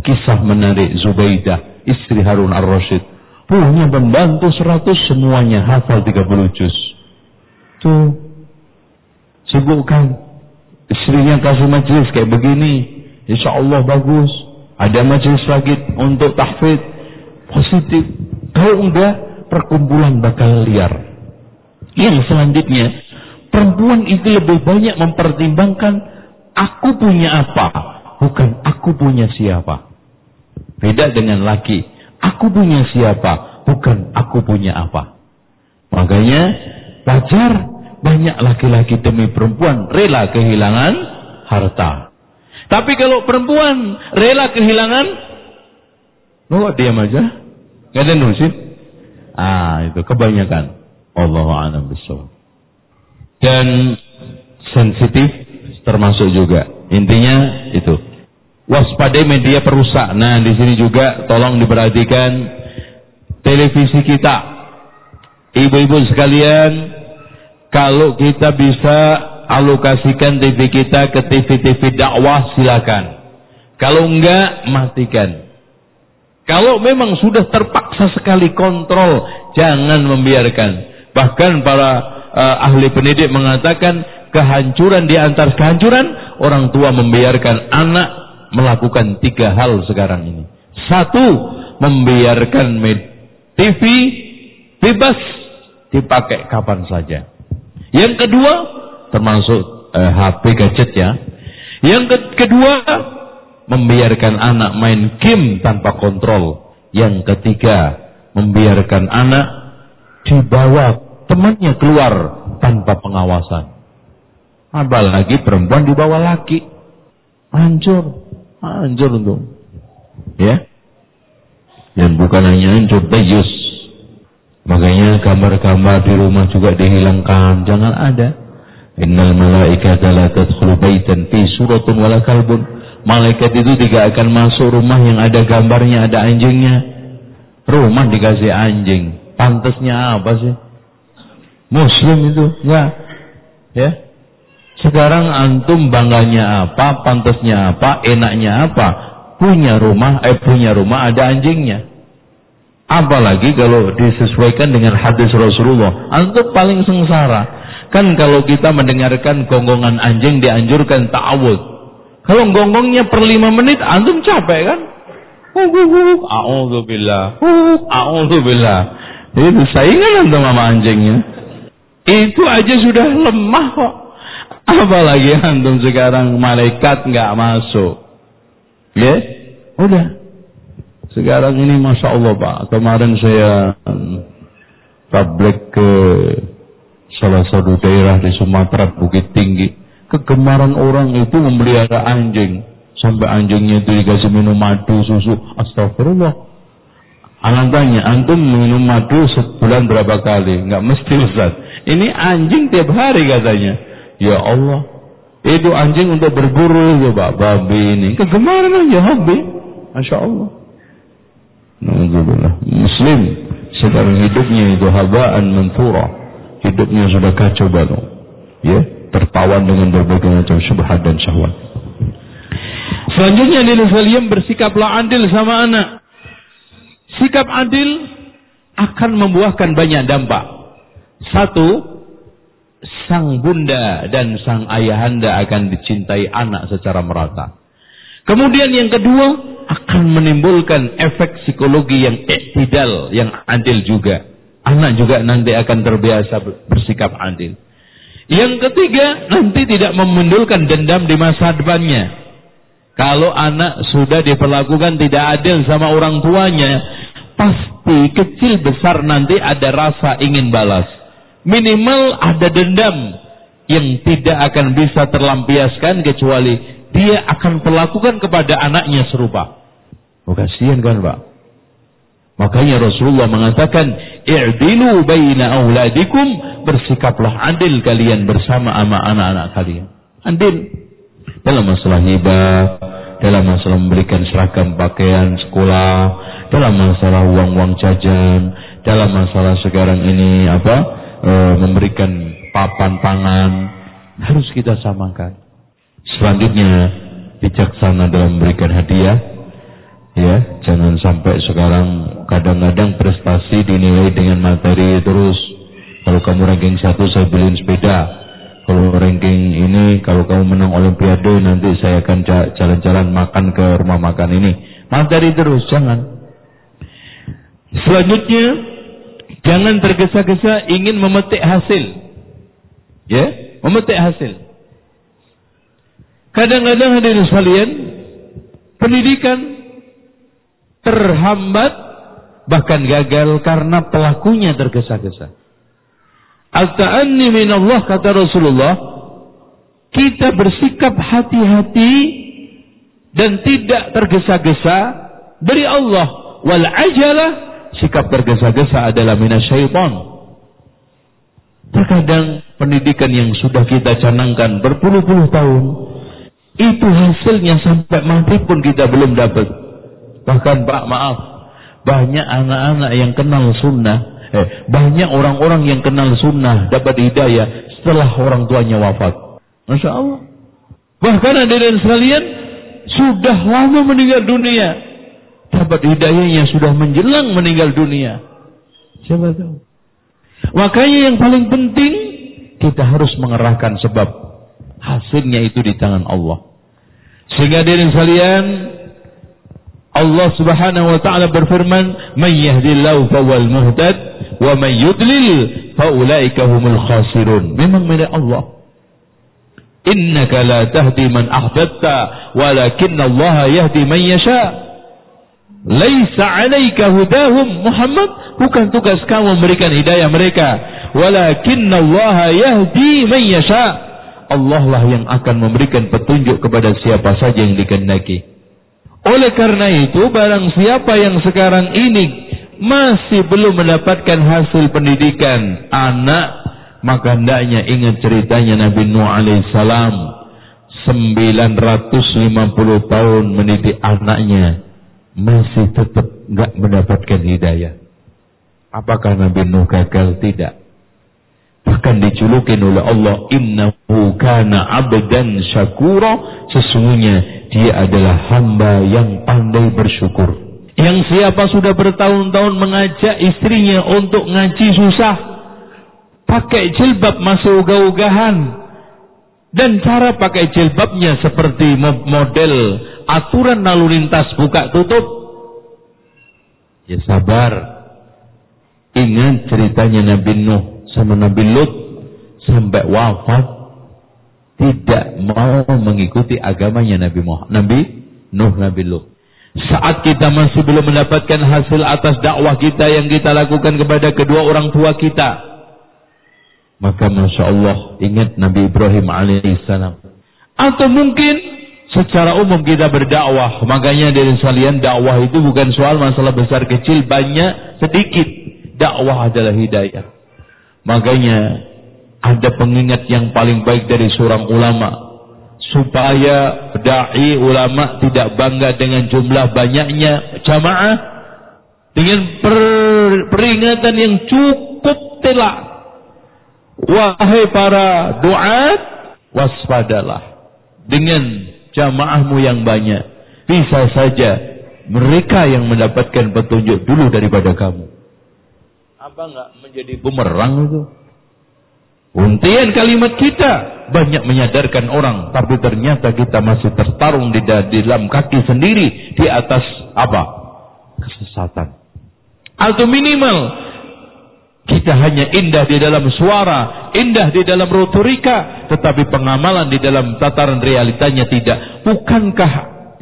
[SPEAKER 1] kisah menarik Zubaidah, istri Harun ar-Rasyid. punya pembantu 100 semuanya hafal 30 juz. Tuh. Sibukkan. Istrinya kasih majelis kayak begini. Insya Allah bagus. Ada majelis lagi untuk tahfidz. Positif. Kalau enggak, perkumpulan bakal liar. Yang selanjutnya, perempuan itu lebih banyak mempertimbangkan aku punya apa, bukan aku punya siapa. Beda dengan laki. Aku punya siapa, bukan aku punya apa. Makanya wajar banyak laki-laki demi perempuan rela kehilangan harta. Tapi kalau perempuan rela kehilangan, oh diam aja, gak ada nusin. Ah itu kebanyakan. Allah a'lam. Dan sensitif termasuk juga. Intinya itu. Waspadai media perusak. Nah, di sini juga tolong diperhatikan televisi kita. Ibu-ibu sekalian, kalau kita bisa alokasikan TV kita ke TV-TV dakwah silakan. Kalau enggak, matikan. Kalau memang sudah terpaksa sekali kontrol, jangan membiarkan. Bahkan para uh, ahli pendidik mengatakan kehancuran di antar kehancuran orang tua membiarkan anak melakukan tiga hal sekarang ini. Satu, membiarkan TV bebas dipakai kapan saja. Yang kedua, termasuk eh, HP gadget ya. Yang ke kedua, membiarkan anak main game tanpa kontrol. Yang ketiga, membiarkan anak dibawa temannya keluar tanpa pengawasan. Apalagi perempuan dibawa laki. Hancur. Hancur tuh. Ya. Dan bukan hanya hancur, dayus. Makanya gambar-gambar di rumah juga dihilangkan. Jangan ada. Innal malaikata la tadkhulu baitan fi suratun wala kalbun. Malaikat itu tidak akan masuk rumah yang ada gambarnya, ada anjingnya. Rumah dikasih anjing. Pantasnya apa sih? Muslim itu. Ya. Ya. Sekarang antum bangganya apa, pantasnya apa, enaknya apa? Punya rumah, eh punya rumah ada anjingnya. Apalagi kalau disesuaikan dengan hadis Rasulullah. Antum paling sengsara. Kan kalau kita mendengarkan gonggongan anjing dianjurkan ta'awud. Kalau gonggongnya per lima menit, antum capek kan? A'udzubillah. A'udzubillah. Itu saingan antum sama anjingnya. Itu aja sudah lemah kok. Apalagi antum sekarang malaikat nggak masuk. Ya, yeah? udah. Sekarang ini masya Allah pak. Kemarin saya tablik ke salah satu daerah di Sumatera Bukit Tinggi. Kegemaran orang itu memelihara anjing. Sampai anjingnya itu dikasih minum madu, susu. Astagfirullah. Anak tanya, antum minum madu sebulan berapa kali? Nggak mesti Ustaz. Ini anjing tiap hari katanya. Ya Allah. Itu anjing untuk berburu coba babi ini. Kegemaran aja hobi. Masya Allah. Alhamdulillah. Muslim sekarang hidupnya itu habaan mentura. Hidupnya sudah kacau balau. Ya, tertawan dengan berbagai macam syubhat dan syahwat. Selanjutnya di sekalian bersikaplah adil sama anak. Sikap adil akan membuahkan banyak dampak. Satu, sang bunda dan sang ayahanda akan dicintai anak secara merata. Kemudian yang kedua akan menimbulkan efek psikologi yang tidak, yang adil juga. Anak juga nanti akan terbiasa bersikap adil. Yang ketiga nanti tidak memundulkan dendam di masa depannya. Kalau anak sudah diperlakukan tidak adil sama orang tuanya, pasti kecil besar nanti ada rasa ingin balas minimal ada dendam yang tidak akan bisa terlampiaskan kecuali dia akan melakukan kepada anaknya serupa. Oh kasihan kan Pak? Makanya Rasulullah mengatakan, "I'dilu baina auladikum", bersikaplah adil kalian bersama sama anak-anak kalian. Adil dalam masalah hibah, dalam masalah memberikan seragam pakaian sekolah, dalam masalah uang-uang jajan, dalam masalah sekarang ini apa? e, memberikan papan pangan harus kita samakan. Selanjutnya bijaksana dalam memberikan hadiah. Ya, jangan sampai sekarang kadang-kadang prestasi dinilai dengan materi terus. Kalau kamu ranking satu saya beliin sepeda. Kalau ranking ini, kalau kamu menang olimpiade nanti saya akan jalan-jalan makan ke rumah makan ini. Materi terus, jangan. Selanjutnya, jangan tergesa-gesa ingin memetik hasil. Ya, memetik hasil. Kadang-kadang hadirin sekalian, pendidikan terhambat bahkan gagal karena pelakunya tergesa-gesa. Al-ta'anni kata Rasulullah, kita bersikap hati-hati dan tidak tergesa-gesa dari Allah. Wal ajalah sikap tergesa-gesa adalah minasyaitan. Terkadang pendidikan yang sudah kita canangkan berpuluh-puluh tahun itu hasilnya sampai mati pun kita belum dapat. Bahkan Pak maaf, banyak anak-anak yang kenal sunnah, eh, banyak orang-orang yang kenal sunnah dapat hidayah setelah orang tuanya wafat. Masya Allah. Bahkan hadirin sekalian sudah lama meninggal dunia, dapat hidayahnya sudah menjelang meninggal dunia. Siapa tahu? Makanya yang paling penting kita harus mengerahkan sebab hasilnya itu di tangan Allah. Sehingga diri sekalian Allah Subhanahu wa taala berfirman, "May yahdillahu fawal muhtad wa may yudlil faulaika humul khasirun." Memang milik Allah. Innaka la tahdi man ahbabta walakin Allah yahdi man yasha. Laisa 'alaika hudahum Muhammad bukan tugas kamu memberikan hidayah mereka walakin Allah yahdi man yasha. Allah lah yang akan memberikan petunjuk kepada siapa saja yang dikehendaki. Oleh karena itu, barang siapa yang sekarang ini masih belum mendapatkan hasil pendidikan anak, maka hendaknya ingat ceritanya Nabi Nuh alaihissalam 950 tahun mendidik anaknya masih tetap nggak mendapatkan hidayah. Apakah Nabi Nuh gagal? Tidak. Bahkan dijulukin oleh Allah, innahu kana abdan syakura. Sesungguhnya dia adalah hamba yang pandai bersyukur. Yang siapa sudah bertahun-tahun mengajak istrinya untuk ngaji susah. Pakai jilbab masuk ogah-ogahan. Dan cara pakai jilbabnya seperti model aturan lalu lintas buka tutup. Ya sabar. Ingat ceritanya Nabi Nuh sama Nabi Lut sampai wafat tidak mau mengikuti agamanya Nabi Muhammad, Nabi Nuh, Nabi Lut. Saat kita masih belum mendapatkan hasil atas dakwah kita yang kita lakukan kepada kedua orang tua kita, maka masya Allah ingat Nabi Ibrahim alaihissalam. Atau mungkin secara umum kita berdakwah, makanya dari sekalian dakwah itu bukan soal masalah besar kecil, banyak sedikit. Dakwah adalah hidayah. Makanya ada pengingat yang paling baik dari seorang ulama supaya dai ulama tidak bangga dengan jumlah banyaknya jamaah dengan per, peringatan yang cukup telak. Wahai para doat, waspadalah dengan jamaahmu yang banyak. Bisa saja mereka yang mendapatkan petunjuk dulu daripada kamu apa enggak menjadi bumerang itu? Untian kalimat kita banyak menyadarkan orang, tapi ternyata kita masih tertarung di dalam kaki sendiri di atas apa? Kesesatan. Atau minimal kita hanya indah di dalam suara, indah di dalam rotorika, tetapi pengamalan di dalam tataran realitanya tidak. Bukankah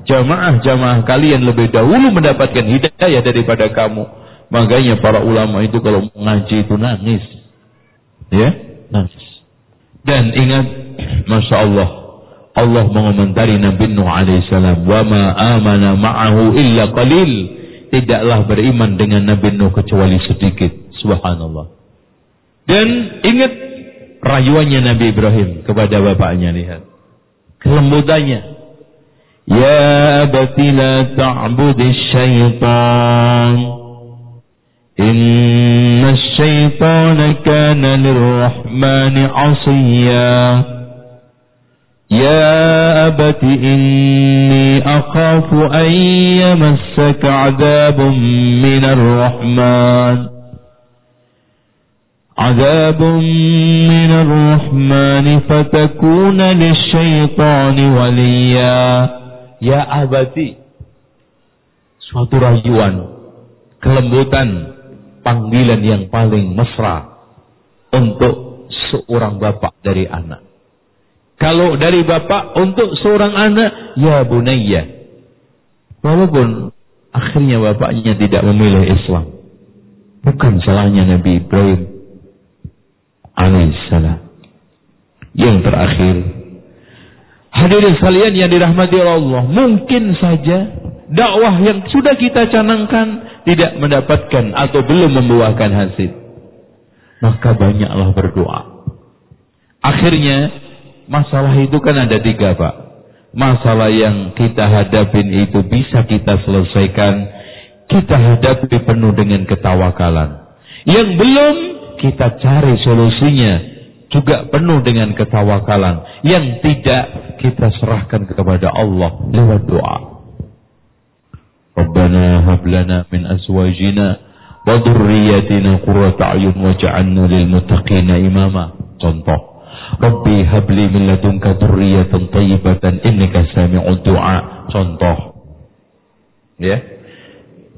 [SPEAKER 1] jamaah-jamaah kalian lebih dahulu mendapatkan hidayah daripada kamu? Makanya para ulama itu kalau mengaji itu nangis. Ya, nangis. Dan ingat, Masya Allah, Allah mengomentari Nabi Nuh alaihissalam, "Wa ma amana ma'ahu illa qalil." Tidaklah beriman dengan Nabi Nuh kecuali sedikit. Subhanallah. Dan ingat rayuannya Nabi Ibrahim kepada bapaknya lihat. Kelembutannya. Ya abati la ta'budis syaitan. إن الشيطان كان للرحمن عصيا. يا أبت إني أخاف أن يمسك عذاب من الرحمن. عذاب من الرحمن فتكون للشيطان وليا. يا أبتي suatu rayuan kelembutan panggilan yang paling mesra untuk seorang bapak dari anak kalau dari bapak untuk seorang anak, ya bunayya. Walaupun akhirnya bapaknya tidak memilih Islam. Bukan salahnya Nabi Ibrahim alaihissalam. Yang terakhir, hadirin sekalian yang dirahmati Allah, mungkin saja dakwah yang sudah kita canangkan tidak mendapatkan atau belum membuahkan hasil. Maka banyaklah berdoa. Akhirnya Masalah itu kan ada tiga Pak. Masalah yang kita hadapin itu bisa kita selesaikan. Kita hadapi penuh dengan ketawakalan. Yang belum kita cari solusinya. Juga penuh dengan ketawakalan. Yang tidak kita serahkan kepada Allah lewat doa. Hablana min azwajina wa dhurriyyatina qurrata a'yun waj'alna lil muttaqina imama. Contoh. Rabbi habli min ladunka dzurriyyatan thayyibatan innaka sami'ud du'a. Contoh. Ya.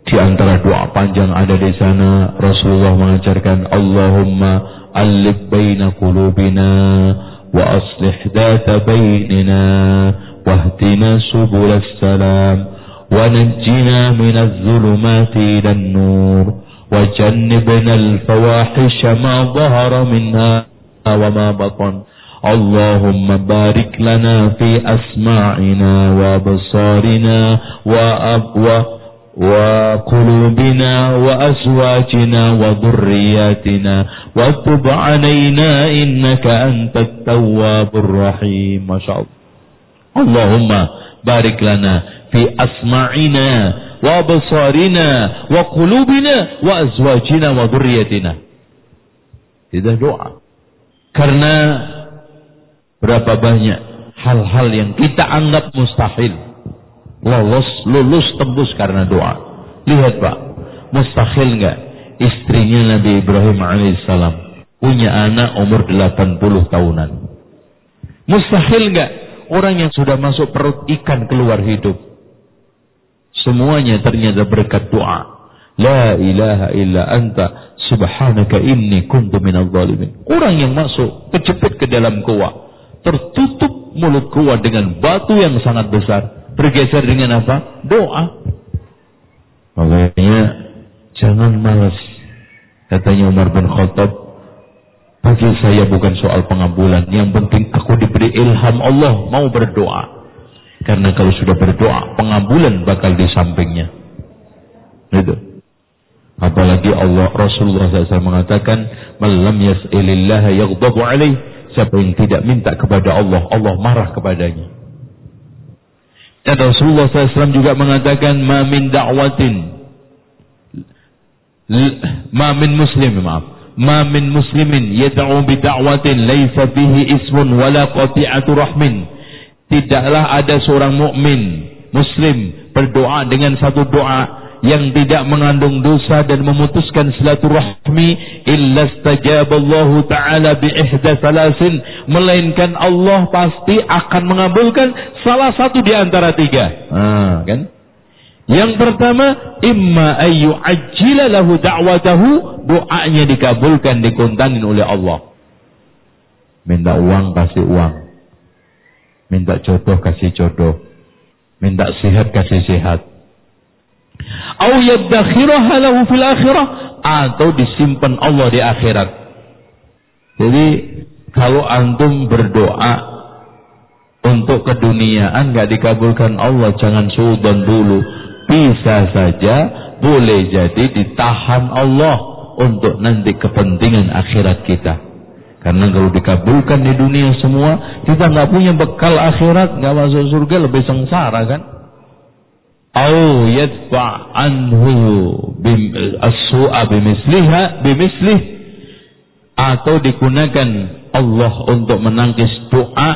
[SPEAKER 1] Di antara doa panjang ada di sana Rasulullah mengajarkan Allahumma alif baina qulubina wa aslih data bainina wahdina subul salam najjina minaz zulumati ilan nur وجنبنا الفواحش ما ظهر منها وما بطن. اللهم بارك لنا في أسماعنا وبصارنا وأبوى وقلوبنا وأزواجنا وذرياتنا. وتب علينا إنك أنت التواب الرحيم. ما شاء الله. اللهم بارك لنا fi asma'ina wa basarina wa qulubina wa azwajina wa dhurriyyatina. Itu doa. Karena berapa banyak hal-hal yang kita anggap mustahil lolos lulus tembus karena doa. Lihat Pak, mustahil nggak istrinya Nabi Ibrahim alaihissalam punya anak umur 80 tahunan. Mustahil nggak orang yang sudah masuk perut ikan keluar hidup. Semuanya ternyata berkat doa. La ilaha illa anta Subhanaka inni kuntu minal zalimin. Orang yang masuk kejepit ke dalam goa, tertutup mulut goa dengan batu yang sangat besar, bergeser dengan apa? Doa. Makanya jangan malas. Katanya Umar bin Khattab, bagi saya bukan soal pengabulan, yang penting aku diberi ilham Allah mau berdoa. Karena kalau sudah berdoa, pengabulan bakal di sampingnya. Itu. Apalagi Allah Rasulullah SAW mengatakan, "Malam yas'ilillah yaghdabu alaih." Siapa yang tidak minta kepada Allah, Allah marah kepadanya. Dan Rasulullah SAW juga mengatakan, "Ma min da'watin ma min muslim, maaf. Ma min muslimin yad'u bi da'watin laisa bihi ismun wala qati'atu rahmin." Tidaklah ada seorang mukmin muslim berdoa dengan satu doa yang tidak mengandung dosa dan memutuskan silaturahmi illa stajaballahu taala bi ihda salasin melainkan Allah pasti akan mengabulkan salah satu di antara tiga. Ah, kan? Yang pertama, imma ayu ajila lahu da'watahu, doanya dikabulkan, dikontanin oleh Allah. Minta uang, kasih uang. Minta jodoh, kasih jodoh. Minta sehat, kasih sehat Au atau disimpan Allah di akhirat. Jadi kalau antum berdoa untuk keduniaan nggak dikabulkan Allah jangan suudon dulu. Bisa saja boleh jadi ditahan Allah untuk nanti kepentingan akhirat kita. Karena kalau dikabulkan di dunia semua, kita nggak punya bekal akhirat, nggak masuk surga lebih sengsara kan? au yadfa anhu as-su'a bimisliha bimislih atau digunakan Allah untuk menangkis doa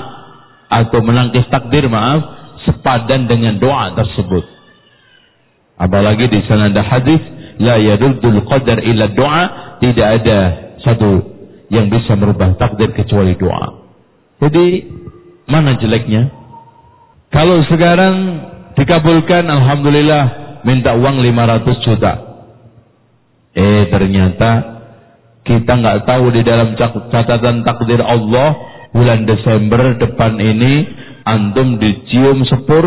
[SPEAKER 1] atau menangkis takdir maaf sepadan dengan doa tersebut. Apalagi di sana ada hadis la yaduddul qadar illa doa, tidak ada satu yang bisa merubah takdir kecuali doa. Jadi mana jeleknya? Kalau sekarang dikabulkan alhamdulillah minta uang 500 juta. Eh ternyata kita nggak tahu di dalam catatan takdir Allah bulan Desember depan ini antum dicium sepur,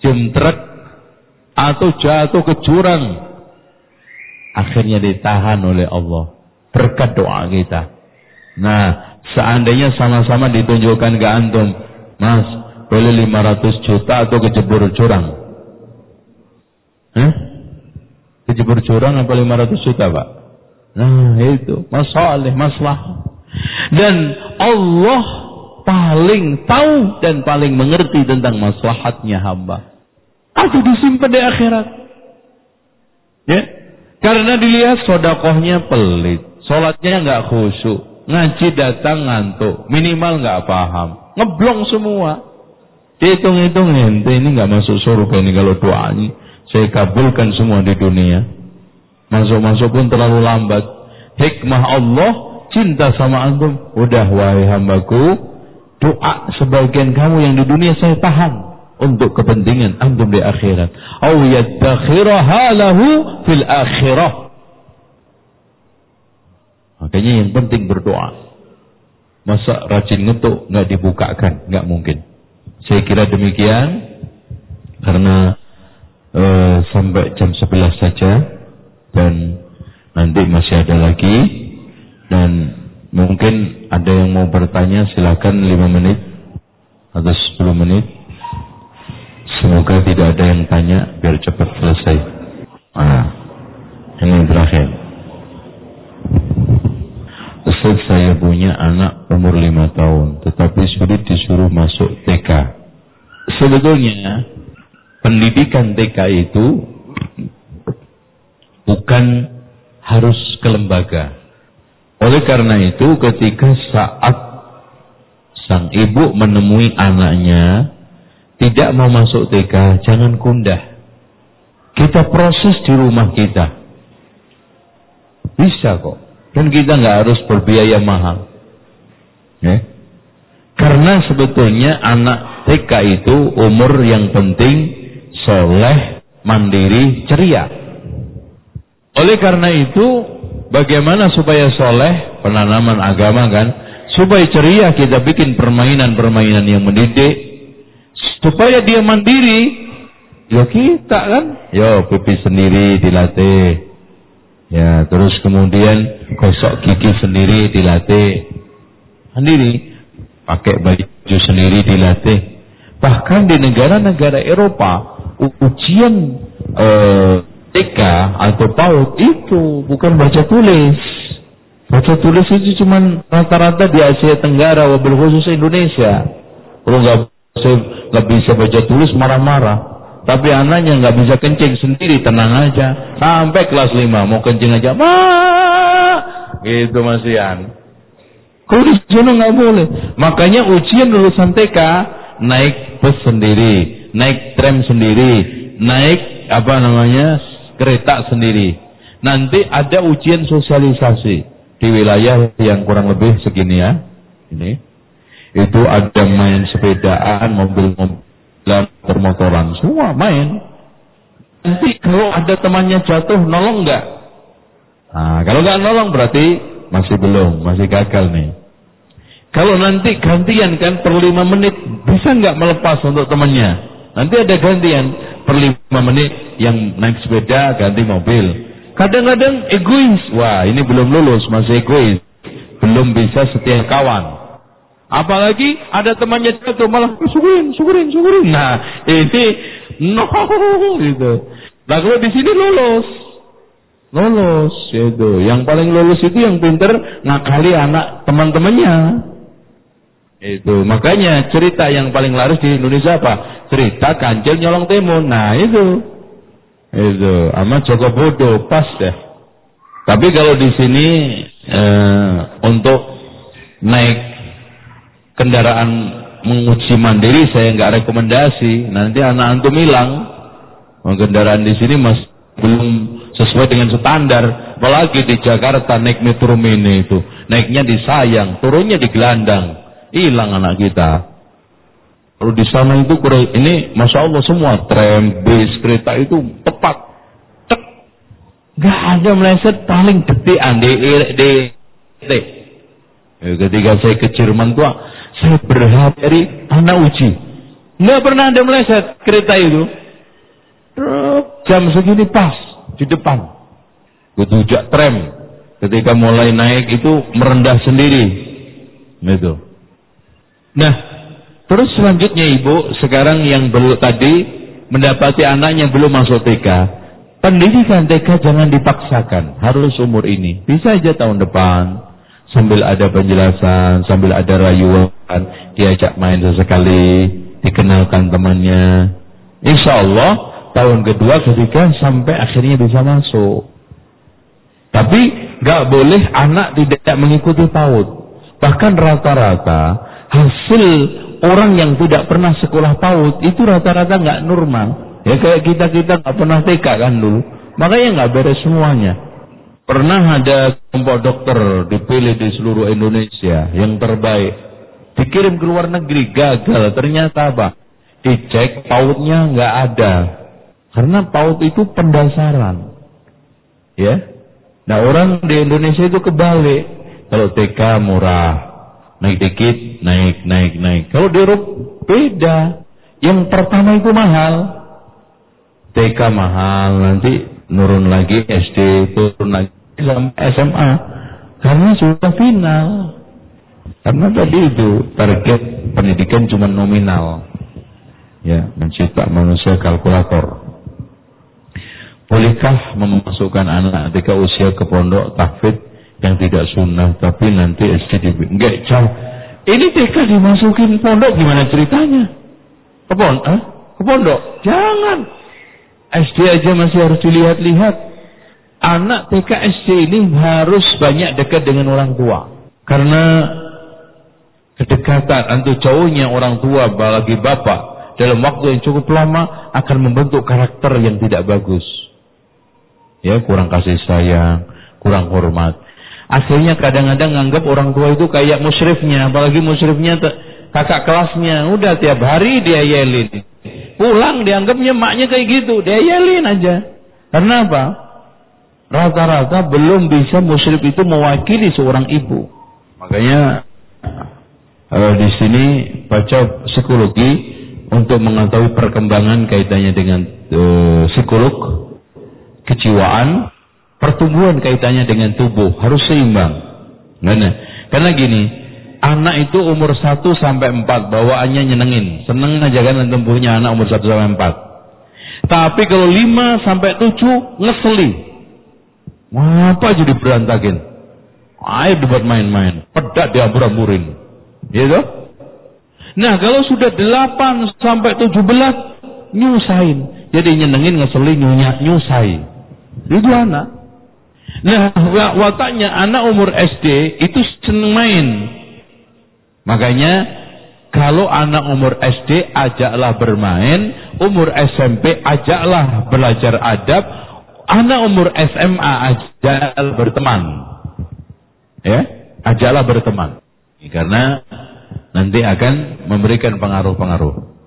[SPEAKER 1] cium truk atau jatuh ke jurang. Akhirnya ditahan oleh Allah berkat doa kita. Nah, seandainya sama-sama ditunjukkan ke antum, Mas, boleh 500 juta atau kejebur jurang? Hah? Kejebur jurang apa 500 juta, Pak? Nah, itu masalah, masalah. Dan Allah paling tahu dan paling mengerti tentang maslahatnya hamba. Atau disimpan di akhirat. Ya, karena dilihat sodakohnya pelit, sholatnya nggak khusyuk, ngaji datang ngantuk, minimal nggak paham, ngeblong semua. Dihitung-hitung ente ini nggak masuk surga ini kalau doanya saya kabulkan semua di dunia. Masuk-masuk pun terlalu lambat. Hikmah Allah cinta sama antum. Udah wahai hambaku, doa sebagian kamu yang di dunia saya tahan untuk kepentingan antum di akhirat. Au yaddakhiraha lahu fil akhirah. Makanya yang penting berdoa. Masa rajin ngetuk nggak dibukakan, nggak mungkin. Saya kira demikian karena uh, sampai jam 11 saja dan nanti masih ada lagi dan mungkin ada yang mau bertanya silakan 5 menit atau 10 menit semoga tidak ada yang tanya biar cepat selesai ah ini yang terakhir Ustaz saya punya anak umur 5 tahun tetapi sulit disuruh masuk TK sebetulnya pendidikan TK itu bukan harus ke lembaga. Oleh karena itu ketika saat sang ibu menemui anaknya tidak mau masuk TK, jangan kundah. Kita proses di rumah kita. Bisa kok. Dan kita nggak harus berbiaya mahal. Ya. Karena sebetulnya anak TK itu umur yang penting soleh, mandiri, ceria. Oleh karena itu, bagaimana supaya soleh, penanaman agama kan, supaya ceria kita bikin permainan-permainan yang mendidik, supaya dia mandiri, ya kita kan, yo pipi sendiri dilatih, ya terus kemudian gosok gigi sendiri dilatih, sendiri, pakai baju sendiri dilatih. Bahkan di negara-negara Eropa, ujian eh, TK atau PAUD itu bukan baca tulis. Baca tulis itu cuma rata-rata di Asia Tenggara, wabil khusus Indonesia. Kalau nggak bisa, nggak bisa baca tulis marah-marah. Tapi anaknya nggak bisa kencing sendiri, tenang aja. Sampai kelas 5 mau kencing aja, ma, gitu masian. Kalau di sana nggak boleh. Makanya ujian lulusan TK naik bus sendiri, naik tram sendiri, naik apa namanya kereta sendiri. Nanti ada ujian sosialisasi di wilayah yang kurang lebih segini ya. Ini. Itu ada main sepedaan, mobil-mobilan, permotoran, semua main. Nanti kalau ada temannya jatuh, nolong nggak? Nah, kalau nggak nolong berarti masih belum, masih gagal nih. Kalau nanti gantian kan per lima menit, bisa nggak melepas untuk temannya? Nanti ada gantian per lima menit, yang naik sepeda ganti mobil. Kadang-kadang egois. Wah, ini belum lulus, masih egois. Belum bisa setia kawan. Apalagi ada temannya jatuh malah syukurin, syukurin, syukurin. Nah, ini no gitu. Nah, kalau di sini lulus. Lulus itu. Yang paling lulus itu yang pinter ngakali anak teman-temannya. Itu makanya cerita yang paling laris di Indonesia apa? Cerita kancil nyolong timun. Nah, itu. Itu amat Joko Bodo pas deh. Tapi kalau di sini eh, untuk naik kendaraan menguji mandiri saya nggak rekomendasi. Nanti anak antum hilang. Kendaraan di sini mas belum sesuai dengan standar. Apalagi di Jakarta naik metro mini itu. Naiknya di sayang, turunnya di gelandang. Hilang anak kita. Kalau di sana itu ini masya Allah semua tram, bis, kereta itu tepat. Cek. Gak ada meleset paling detik di, di, di. Ketika saya ke Jerman tua, saya berhari anak uji. Nggak pernah ada meleset kereta itu. Jam segini pas di depan. Ketujak tram. Ketika mulai naik itu merendah sendiri. Gitu. Nah, terus selanjutnya ibu, sekarang yang belum tadi mendapati anaknya belum masuk TK. Pendidikan TK jangan dipaksakan, harus umur ini. Bisa aja tahun depan, sambil ada penjelasan, sambil ada rayuan, diajak main sesekali, dikenalkan temannya. Insya Allah tahun kedua ketika sampai akhirnya bisa masuk. Tapi nggak boleh anak tidak mengikuti PAUD. Bahkan rata-rata hasil orang yang tidak pernah sekolah PAUD itu rata-rata nggak normal. Ya kayak kita kita nggak pernah TK kan dulu. Makanya nggak beres semuanya. Pernah ada kelompok dokter dipilih di seluruh Indonesia yang terbaik. Dikirim ke luar negeri, gagal. Ternyata apa? Dicek pautnya nggak ada. Karena paut itu pendasaran. Ya. Nah orang di Indonesia itu kebalik. Kalau TK murah. Naik dikit, naik, naik, naik. Kalau di Eropa beda. Yang pertama itu mahal. TK mahal, nanti nurun lagi SD, turun lagi SMA karena sudah final. Karena tadi itu target pendidikan cuma nominal. Ya, mencipta manusia kalkulator. Bolehkah memasukkan anak ketika usia ke pondok tahfidz yang tidak sunnah tapi nanti SD enggak jauh. Ini TK dimasukin pondok gimana ceritanya? Ke pondok? Eh? Ke pondok? Jangan. SD aja masih harus dilihat-lihat anak TK SD ini harus banyak dekat dengan orang tua. Karena kedekatan atau jauhnya orang tua bagi bapak dalam waktu yang cukup lama akan membentuk karakter yang tidak bagus. Ya, kurang kasih sayang, kurang hormat. Akhirnya kadang-kadang nganggap orang tua itu kayak musyrifnya, apalagi musyrifnya kakak kelasnya. Udah tiap hari dia yelin. Pulang dianggapnya maknya kayak gitu, dia yelin aja. Karena apa? rata-rata belum bisa musyrik itu mewakili seorang ibu. Makanya uh, di sini baca psikologi untuk mengetahui perkembangan kaitannya dengan uh, psikolog, kejiwaan, pertumbuhan kaitannya dengan tubuh harus seimbang. Karena, karena gini, anak itu umur 1 sampai 4 bawaannya nyenengin, seneng aja kan tempuhnya anak umur 1 sampai 4. Tapi kalau 5 sampai 7 ngeseli, apa jadi berantakin? Ayo dibuat main-main. Pedak diambur-amburin. Gitu? Nah kalau sudah 8 sampai 17 nyusahin. Jadi nyenengin ngeselin nyunya nyusahin. Itu anak. Nah wataknya anak umur SD itu seneng main. Makanya kalau anak umur SD ajaklah bermain, umur SMP ajaklah belajar adab, anak umur SMA aja berteman. Ya, ajalah berteman. Karena nanti akan memberikan pengaruh-pengaruh.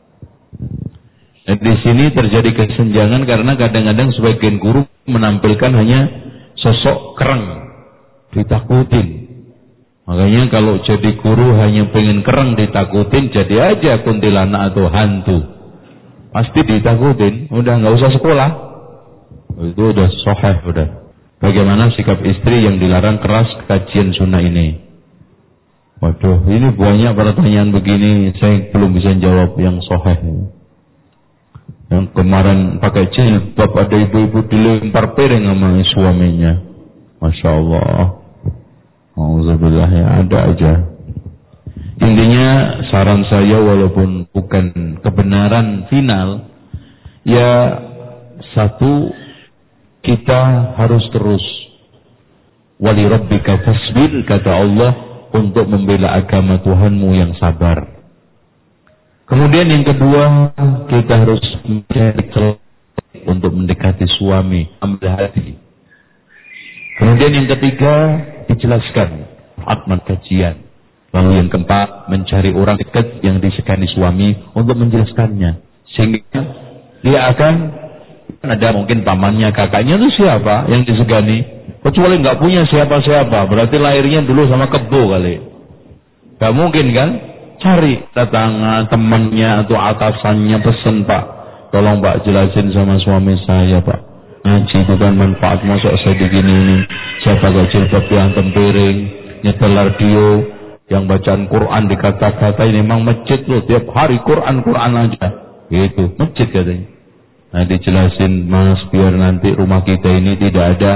[SPEAKER 1] di sini terjadi kesenjangan karena kadang-kadang sebagian guru menampilkan hanya sosok kereng, ditakutin. Makanya kalau jadi guru hanya pengen kereng ditakutin, jadi aja kuntilanak atau hantu. Pasti ditakutin, udah nggak usah sekolah. Itu udah soheh udah. Bagaimana sikap istri yang dilarang keras kajian sunnah ini? Waduh, ini banyak pertanyaan begini, saya belum bisa jawab yang soheh. Yang kemarin pakai jilbab ada ibu-ibu dilempar piring sama suaminya. Masya Allah. Alhamdulillah ya ada aja. Intinya saran saya walaupun bukan kebenaran final, ya satu kita harus terus wali kata tasbir kata Allah untuk membela agama Tuhanmu yang sabar. Kemudian yang kedua, kita harus mencari celah untuk mendekati suami, ambil hati. Kemudian yang ketiga, dijelaskan akmat kajian. Lalu yang keempat, mencari orang dekat yang disegani suami untuk menjelaskannya. Sehingga dia akan ada mungkin pamannya, kakaknya itu siapa yang disegani? Kecuali nggak punya siapa-siapa, berarti lahirnya dulu sama kebo kali. Gak mungkin kan? Cari tetangga, temannya atau atasannya pesen pak. Tolong pak jelasin sama suami saya pak. Ngaji itu kan manfaat masuk saya begini ini. Saya pakai jilbab yang tempiring, nyetel radio, yang bacaan Quran dikata-kata ini memang masjid loh tiap hari Quran Quran aja. Gitu, masjid katanya. Nah dijelasin mas biar nanti rumah kita ini tidak ada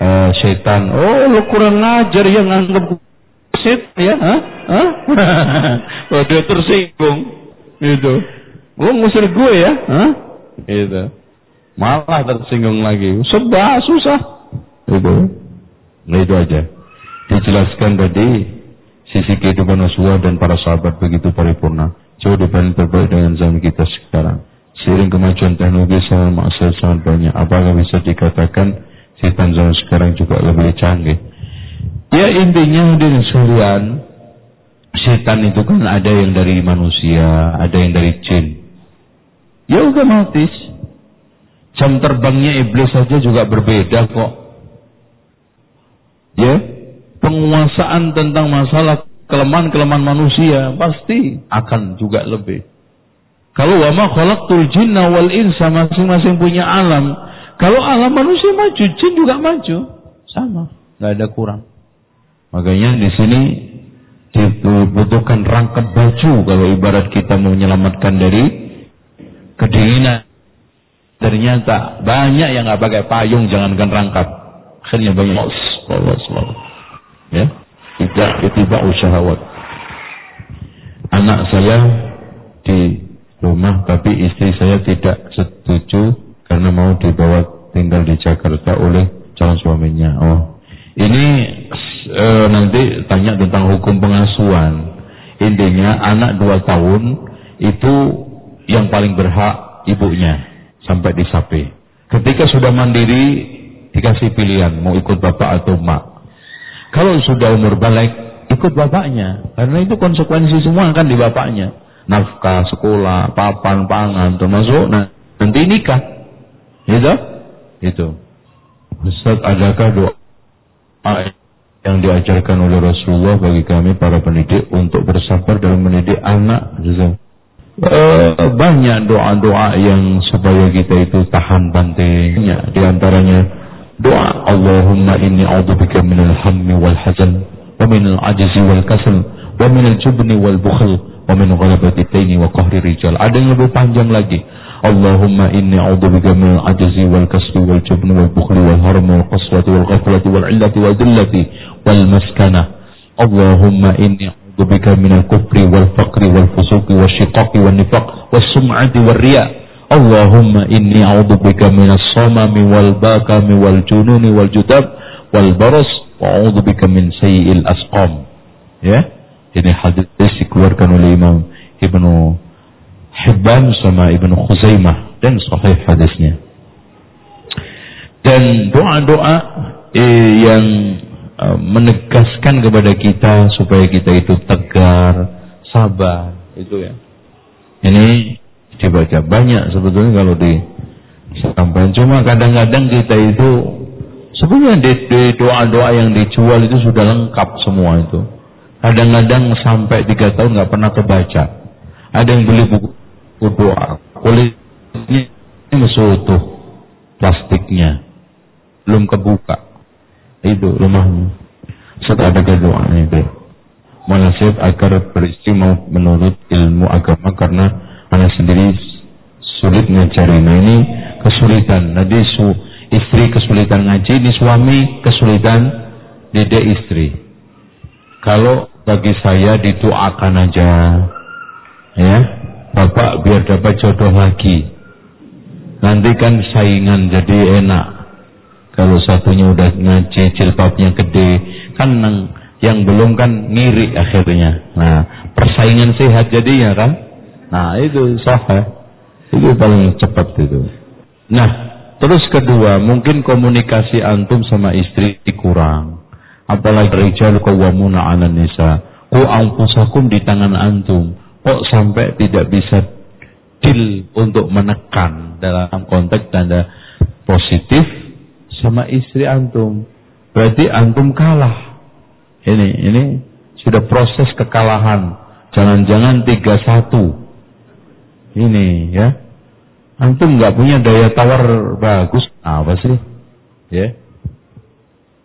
[SPEAKER 1] uh, setan. Oh lu kurang ngajar yang nganggap wasit ya, Hah? Hah? oh, tersinggung. Itu. Gue ngusir gue ya, Hah? Itu. Malah tersinggung lagi. Sebab susah. Itu. Nah itu aja. Dijelaskan tadi sisi kehidupan Rasulullah dan para sahabat begitu paripurna. Jauh dibanding terbaik dengan zaman kita sekarang. Seiring kemajuan teknologi sangat maksiat sangat banyak. Apakah bisa dikatakan setan zaman sekarang juga lebih canggih? Ya intinya di sekalian, setan itu kan ada yang dari manusia, ada yang dari jin. Ya otomatis. Jam terbangnya iblis saja juga berbeda kok. Ya, penguasaan tentang masalah kelemahan-kelemahan manusia pasti akan juga lebih. Kalau wama khalaqtul jinna wal insa masing-masing punya alam. Kalau alam manusia maju, jin juga maju. Sama, nggak ada kurang. Makanya di sini dibutuhkan rangkap baju kalau ibarat kita mau menyelamatkan dari kedinginan. Ternyata banyak yang nggak pakai payung, jangankan rangkap. Akhirnya banyak Allah Ya, tidak tidak usyahawat. Anak saya di rumah tapi istri saya tidak setuju karena mau dibawa tinggal di Jakarta oleh calon suaminya. Oh, ini e, nanti tanya tentang hukum pengasuhan. Intinya anak dua tahun itu yang paling berhak ibunya sampai disapi. Ketika sudah mandiri dikasih pilihan mau ikut bapak atau mak. Kalau sudah umur balik ikut bapaknya karena itu konsekuensi semua akan di bapaknya. Nafkah, sekolah, papan, pangan termasuk nah, nanti nikah. Gitu? Itu. Ustaz adakah doa yang diajarkan oleh Rasulullah bagi kami para pendidik untuk bersabar dalam mendidik anak. Uh, banyak doa-doa yang supaya kita itu tahan bantingnya. Di antaranya doa Allahumma inni a'udzubika minal hammi wal hazan wa minal ajzi wal kasal wa minal jubni wal bukhl wa min ghalabati taini wa qahri rijal. Ada yang lebih panjang lagi. Allahumma inni a'udzubika minal ajzi wal kasbi wal jubni wal bukhli wal harmi wal qaswati wal ghaflati wal illati wal dillati wal maskana. Allahumma inni a'udzubika minal kufri wal faqri wal fusuqi wal shiqaqi wal nifaq wal sum'ati wal riya. Allahumma inni a'udzubika minas samami wal bakami wal jununi wal jutab wal baras wa a'udzubika min sayyi'il asqam. Ya. Ini hadis dikeluarkan oleh Imam Ibnu Hibban sama Ibnu Khuzaimah dan sahih hadisnya. Dan doa-doa eh, yang menegaskan kepada kita supaya kita itu tegar, sabar, itu ya. Ini dibaca banyak sebetulnya kalau di sampaikan. Cuma kadang-kadang kita itu sebenarnya di doa-doa yang dijual itu sudah lengkap semua itu. Kadang-kadang sampai tiga tahun nggak pernah kebaca. Ada yang beli buku doa. Kulitnya masih utuh. Plastiknya. Belum kebuka. Itu rumahnya. Setelah ada doa itu. Menasihat agar beristri mau menurut ilmu agama karena anak sendiri sulit mencari. Nah ini kesulitan. Nanti su, istri kesulitan ngaji, ini suami kesulitan didik istri. Kalau bagi saya didoakan aja, ya Bapak biar dapat jodoh lagi. Nanti kan saingan jadi enak. Kalau satunya udah ngaji, jilbabnya gede, kan yang belum kan ngiri akhirnya. Nah, persaingan sehat jadinya kan. Nah itu sahih. Itu paling cepat itu. Nah, terus kedua, mungkin komunikasi antum sama istri kurang. Apalagi rijal qawwamuna 'alan nisa. Ku anfusakum di tangan antum. Kok sampai tidak bisa deal untuk menekan dalam konteks tanda positif sama istri antum. Berarti antum kalah. Ini, ini sudah proses kekalahan. Jangan-jangan tiga satu. Ini ya. Antum nggak punya daya tawar bagus. Apa sih? Ya.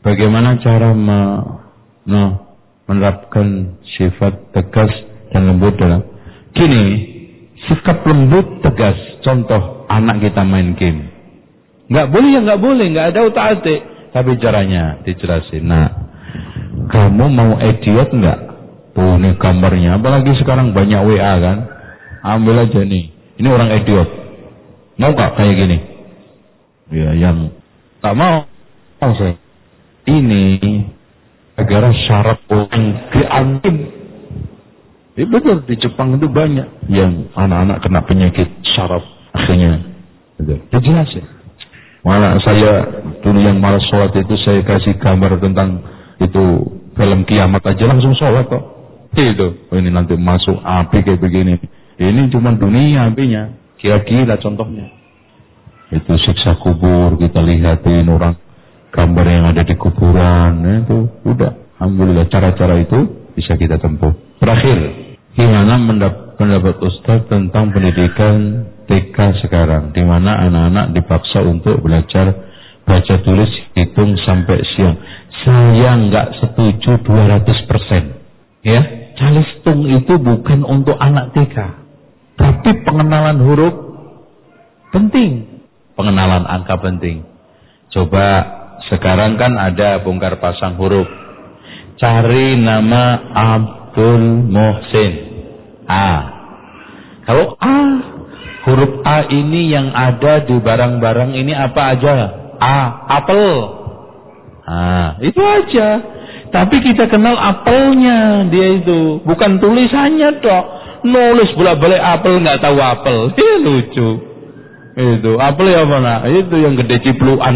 [SPEAKER 1] Bagaimana cara me, no, menerapkan sifat tegas dan lembut dalam Gini, sikap lembut tegas. Contoh anak kita main game. Nggak boleh ya nggak boleh, nggak ada utak atik. Tapi caranya dijelasin. Nah, kamu mau idiot nggak? Tuh ini gambarnya. Apalagi sekarang banyak WA kan. Ambil aja nih. Ini orang idiot. Mau nggak kayak gini? Ya yang tak mau. Oh, saya. Ini agar syarat orang diantim. Ya betul di Jepang itu banyak yang anak-anak kena penyakit syaraf akhirnya. Dijelasin. Malah saya dulu yang malas sholat itu saya kasih gambar tentang itu film kiamat aja langsung sholat kok. Itu, oh, ini nanti masuk api kayak begini. Ini cuma dunia apinya. Kira-kira contohnya. Itu siksa kubur, kita lihatin orang gambar yang ada di kuburan. Itu udah. Alhamdulillah cara-cara itu bisa kita tempuh. Terakhir, gimana pendapat Ustaz tentang pendidikan TK sekarang di mana anak-anak dipaksa untuk belajar baca tulis hitung sampai siang. Saya nggak setuju 200%. Ya, calistung itu bukan untuk anak TK. Tapi pengenalan huruf penting. Pengenalan angka penting. Coba sekarang kan ada bongkar pasang huruf. Cari nama Abdul Mohsin. A. Kalau A Huruf A ini yang ada di barang-barang ini apa aja? A, apel. Ah, itu aja. Tapi kita kenal apelnya dia itu, bukan tulisannya dok. Nulis bolak-balik apel nggak tahu apel. Ini lucu. Itu apel ya mana? Itu yang gede cipluan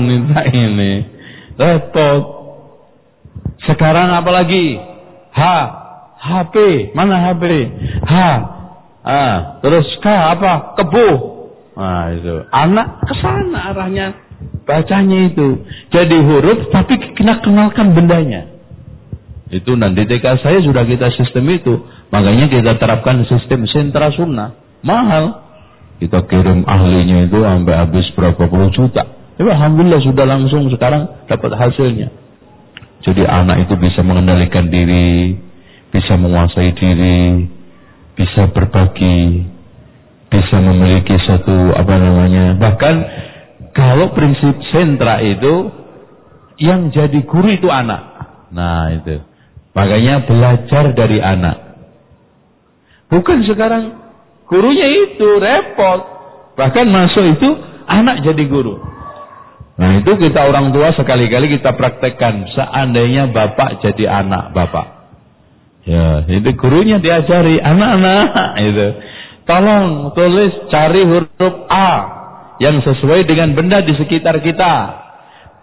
[SPEAKER 1] ini. Repot. Sekarang apa lagi? H, HP. Mana HP? H, Ah, terus K apa? Kebu. Nah, itu. Anak ke sana arahnya bacanya itu. Jadi huruf tapi kita kenalkan bendanya. Itu nanti TK saya sudah kita sistem itu. Makanya kita terapkan sistem sentra sunnah. Mahal. Kita kirim ahlinya itu sampai habis berapa puluh juta. Tapi Alhamdulillah sudah langsung sekarang dapat hasilnya. Jadi anak itu bisa mengendalikan diri, bisa menguasai diri, bisa berbagi, bisa memiliki satu apa namanya. Bahkan kalau prinsip sentra itu yang jadi guru itu anak. Nah, itu. Makanya belajar dari anak. Bukan sekarang gurunya itu repot. Bahkan masuk itu anak jadi guru. Nah itu kita orang tua sekali-kali kita praktekkan. Seandainya bapak jadi anak bapak. Ya, itu gurunya diajari anak-anak itu. Tolong tulis cari huruf A yang sesuai dengan benda di sekitar kita.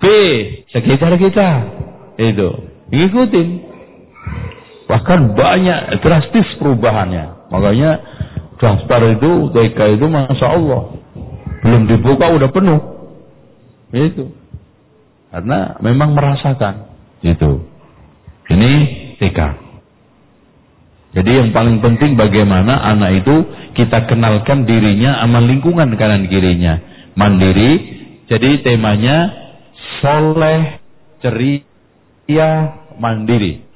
[SPEAKER 1] B sekitar kita. Itu. Ikutin. Bahkan banyak drastis perubahannya. Makanya daftar itu TK itu Masya Allah. Belum dibuka udah penuh. Itu. Karena memang merasakan. Itu. Ini TK. Jadi yang paling penting bagaimana anak itu kita kenalkan dirinya sama lingkungan kanan kirinya. Mandiri. Jadi temanya soleh, ceria, mandiri.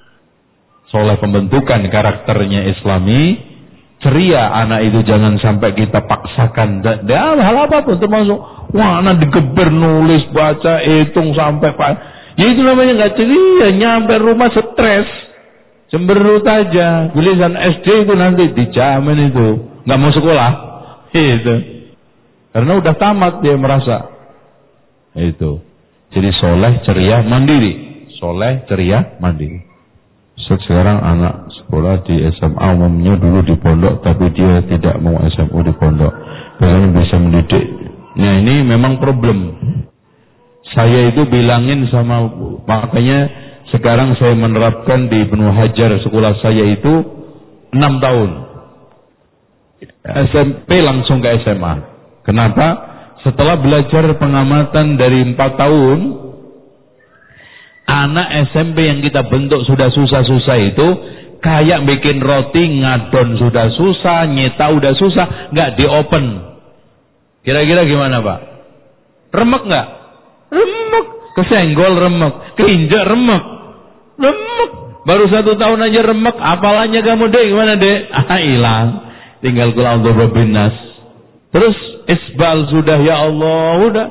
[SPEAKER 1] Soleh pembentukan karakternya islami. Ceria anak itu jangan sampai kita paksakan. Dan hal apa pun termasuk. Wah anak digeber nulis, baca, hitung sampai. Ya itu namanya nggak ceria. Nyampe rumah stres. Cemberut aja. Tulisan SD itu nanti dijamin itu. Nggak mau sekolah. Itu. Karena udah tamat dia merasa. Itu. Jadi soleh, ceria, mandiri. Soleh, ceria, mandiri. Sekarang anak sekolah di SMA umumnya dulu di pondok tapi dia tidak mau SMU di pondok bagaimana bisa mendidik nah ini memang problem saya itu bilangin sama makanya sekarang saya menerapkan di Ibnu Hajar sekolah saya itu 6 tahun SMP langsung ke SMA kenapa setelah belajar pengamatan dari 4 tahun Anak SMP yang kita bentuk sudah susah-susah itu kayak bikin roti ngadon sudah susah, nyeta udah susah, nggak di open. Kira-kira gimana pak? Remek nggak? Remek. Kesenggol remek, keinjak remek, remek. Baru satu tahun aja remek, apalanya kamu dek gimana dek? Ah hilang. Tinggal kulau untuk binas. Terus isbal sudah ya Allah, udah,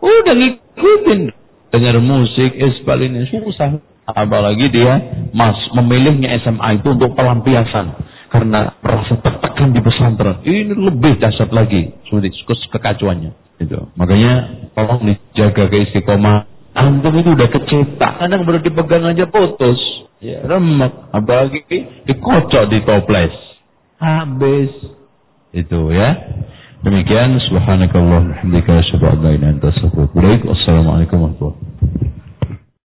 [SPEAKER 1] udah ngikutin dengar musik, isbal ini susah. Apalagi dia mas memilihnya SMA itu untuk pelampiasan karena merasa tertekan di pesantren. Ini lebih dahsyat lagi, sulit kekacauannya. Itu. Makanya tolong dijaga keistiqomah. Antum itu udah kecetak, kadang baru dipegang aja putus. Ya, remek, apalagi dikocok di toples. Habis. Itu ya. Demikian subhanakallah hamdika asyhadu an la ilaha illa anta astaghfiruka wa atubu ilaik. Wassalamualaikum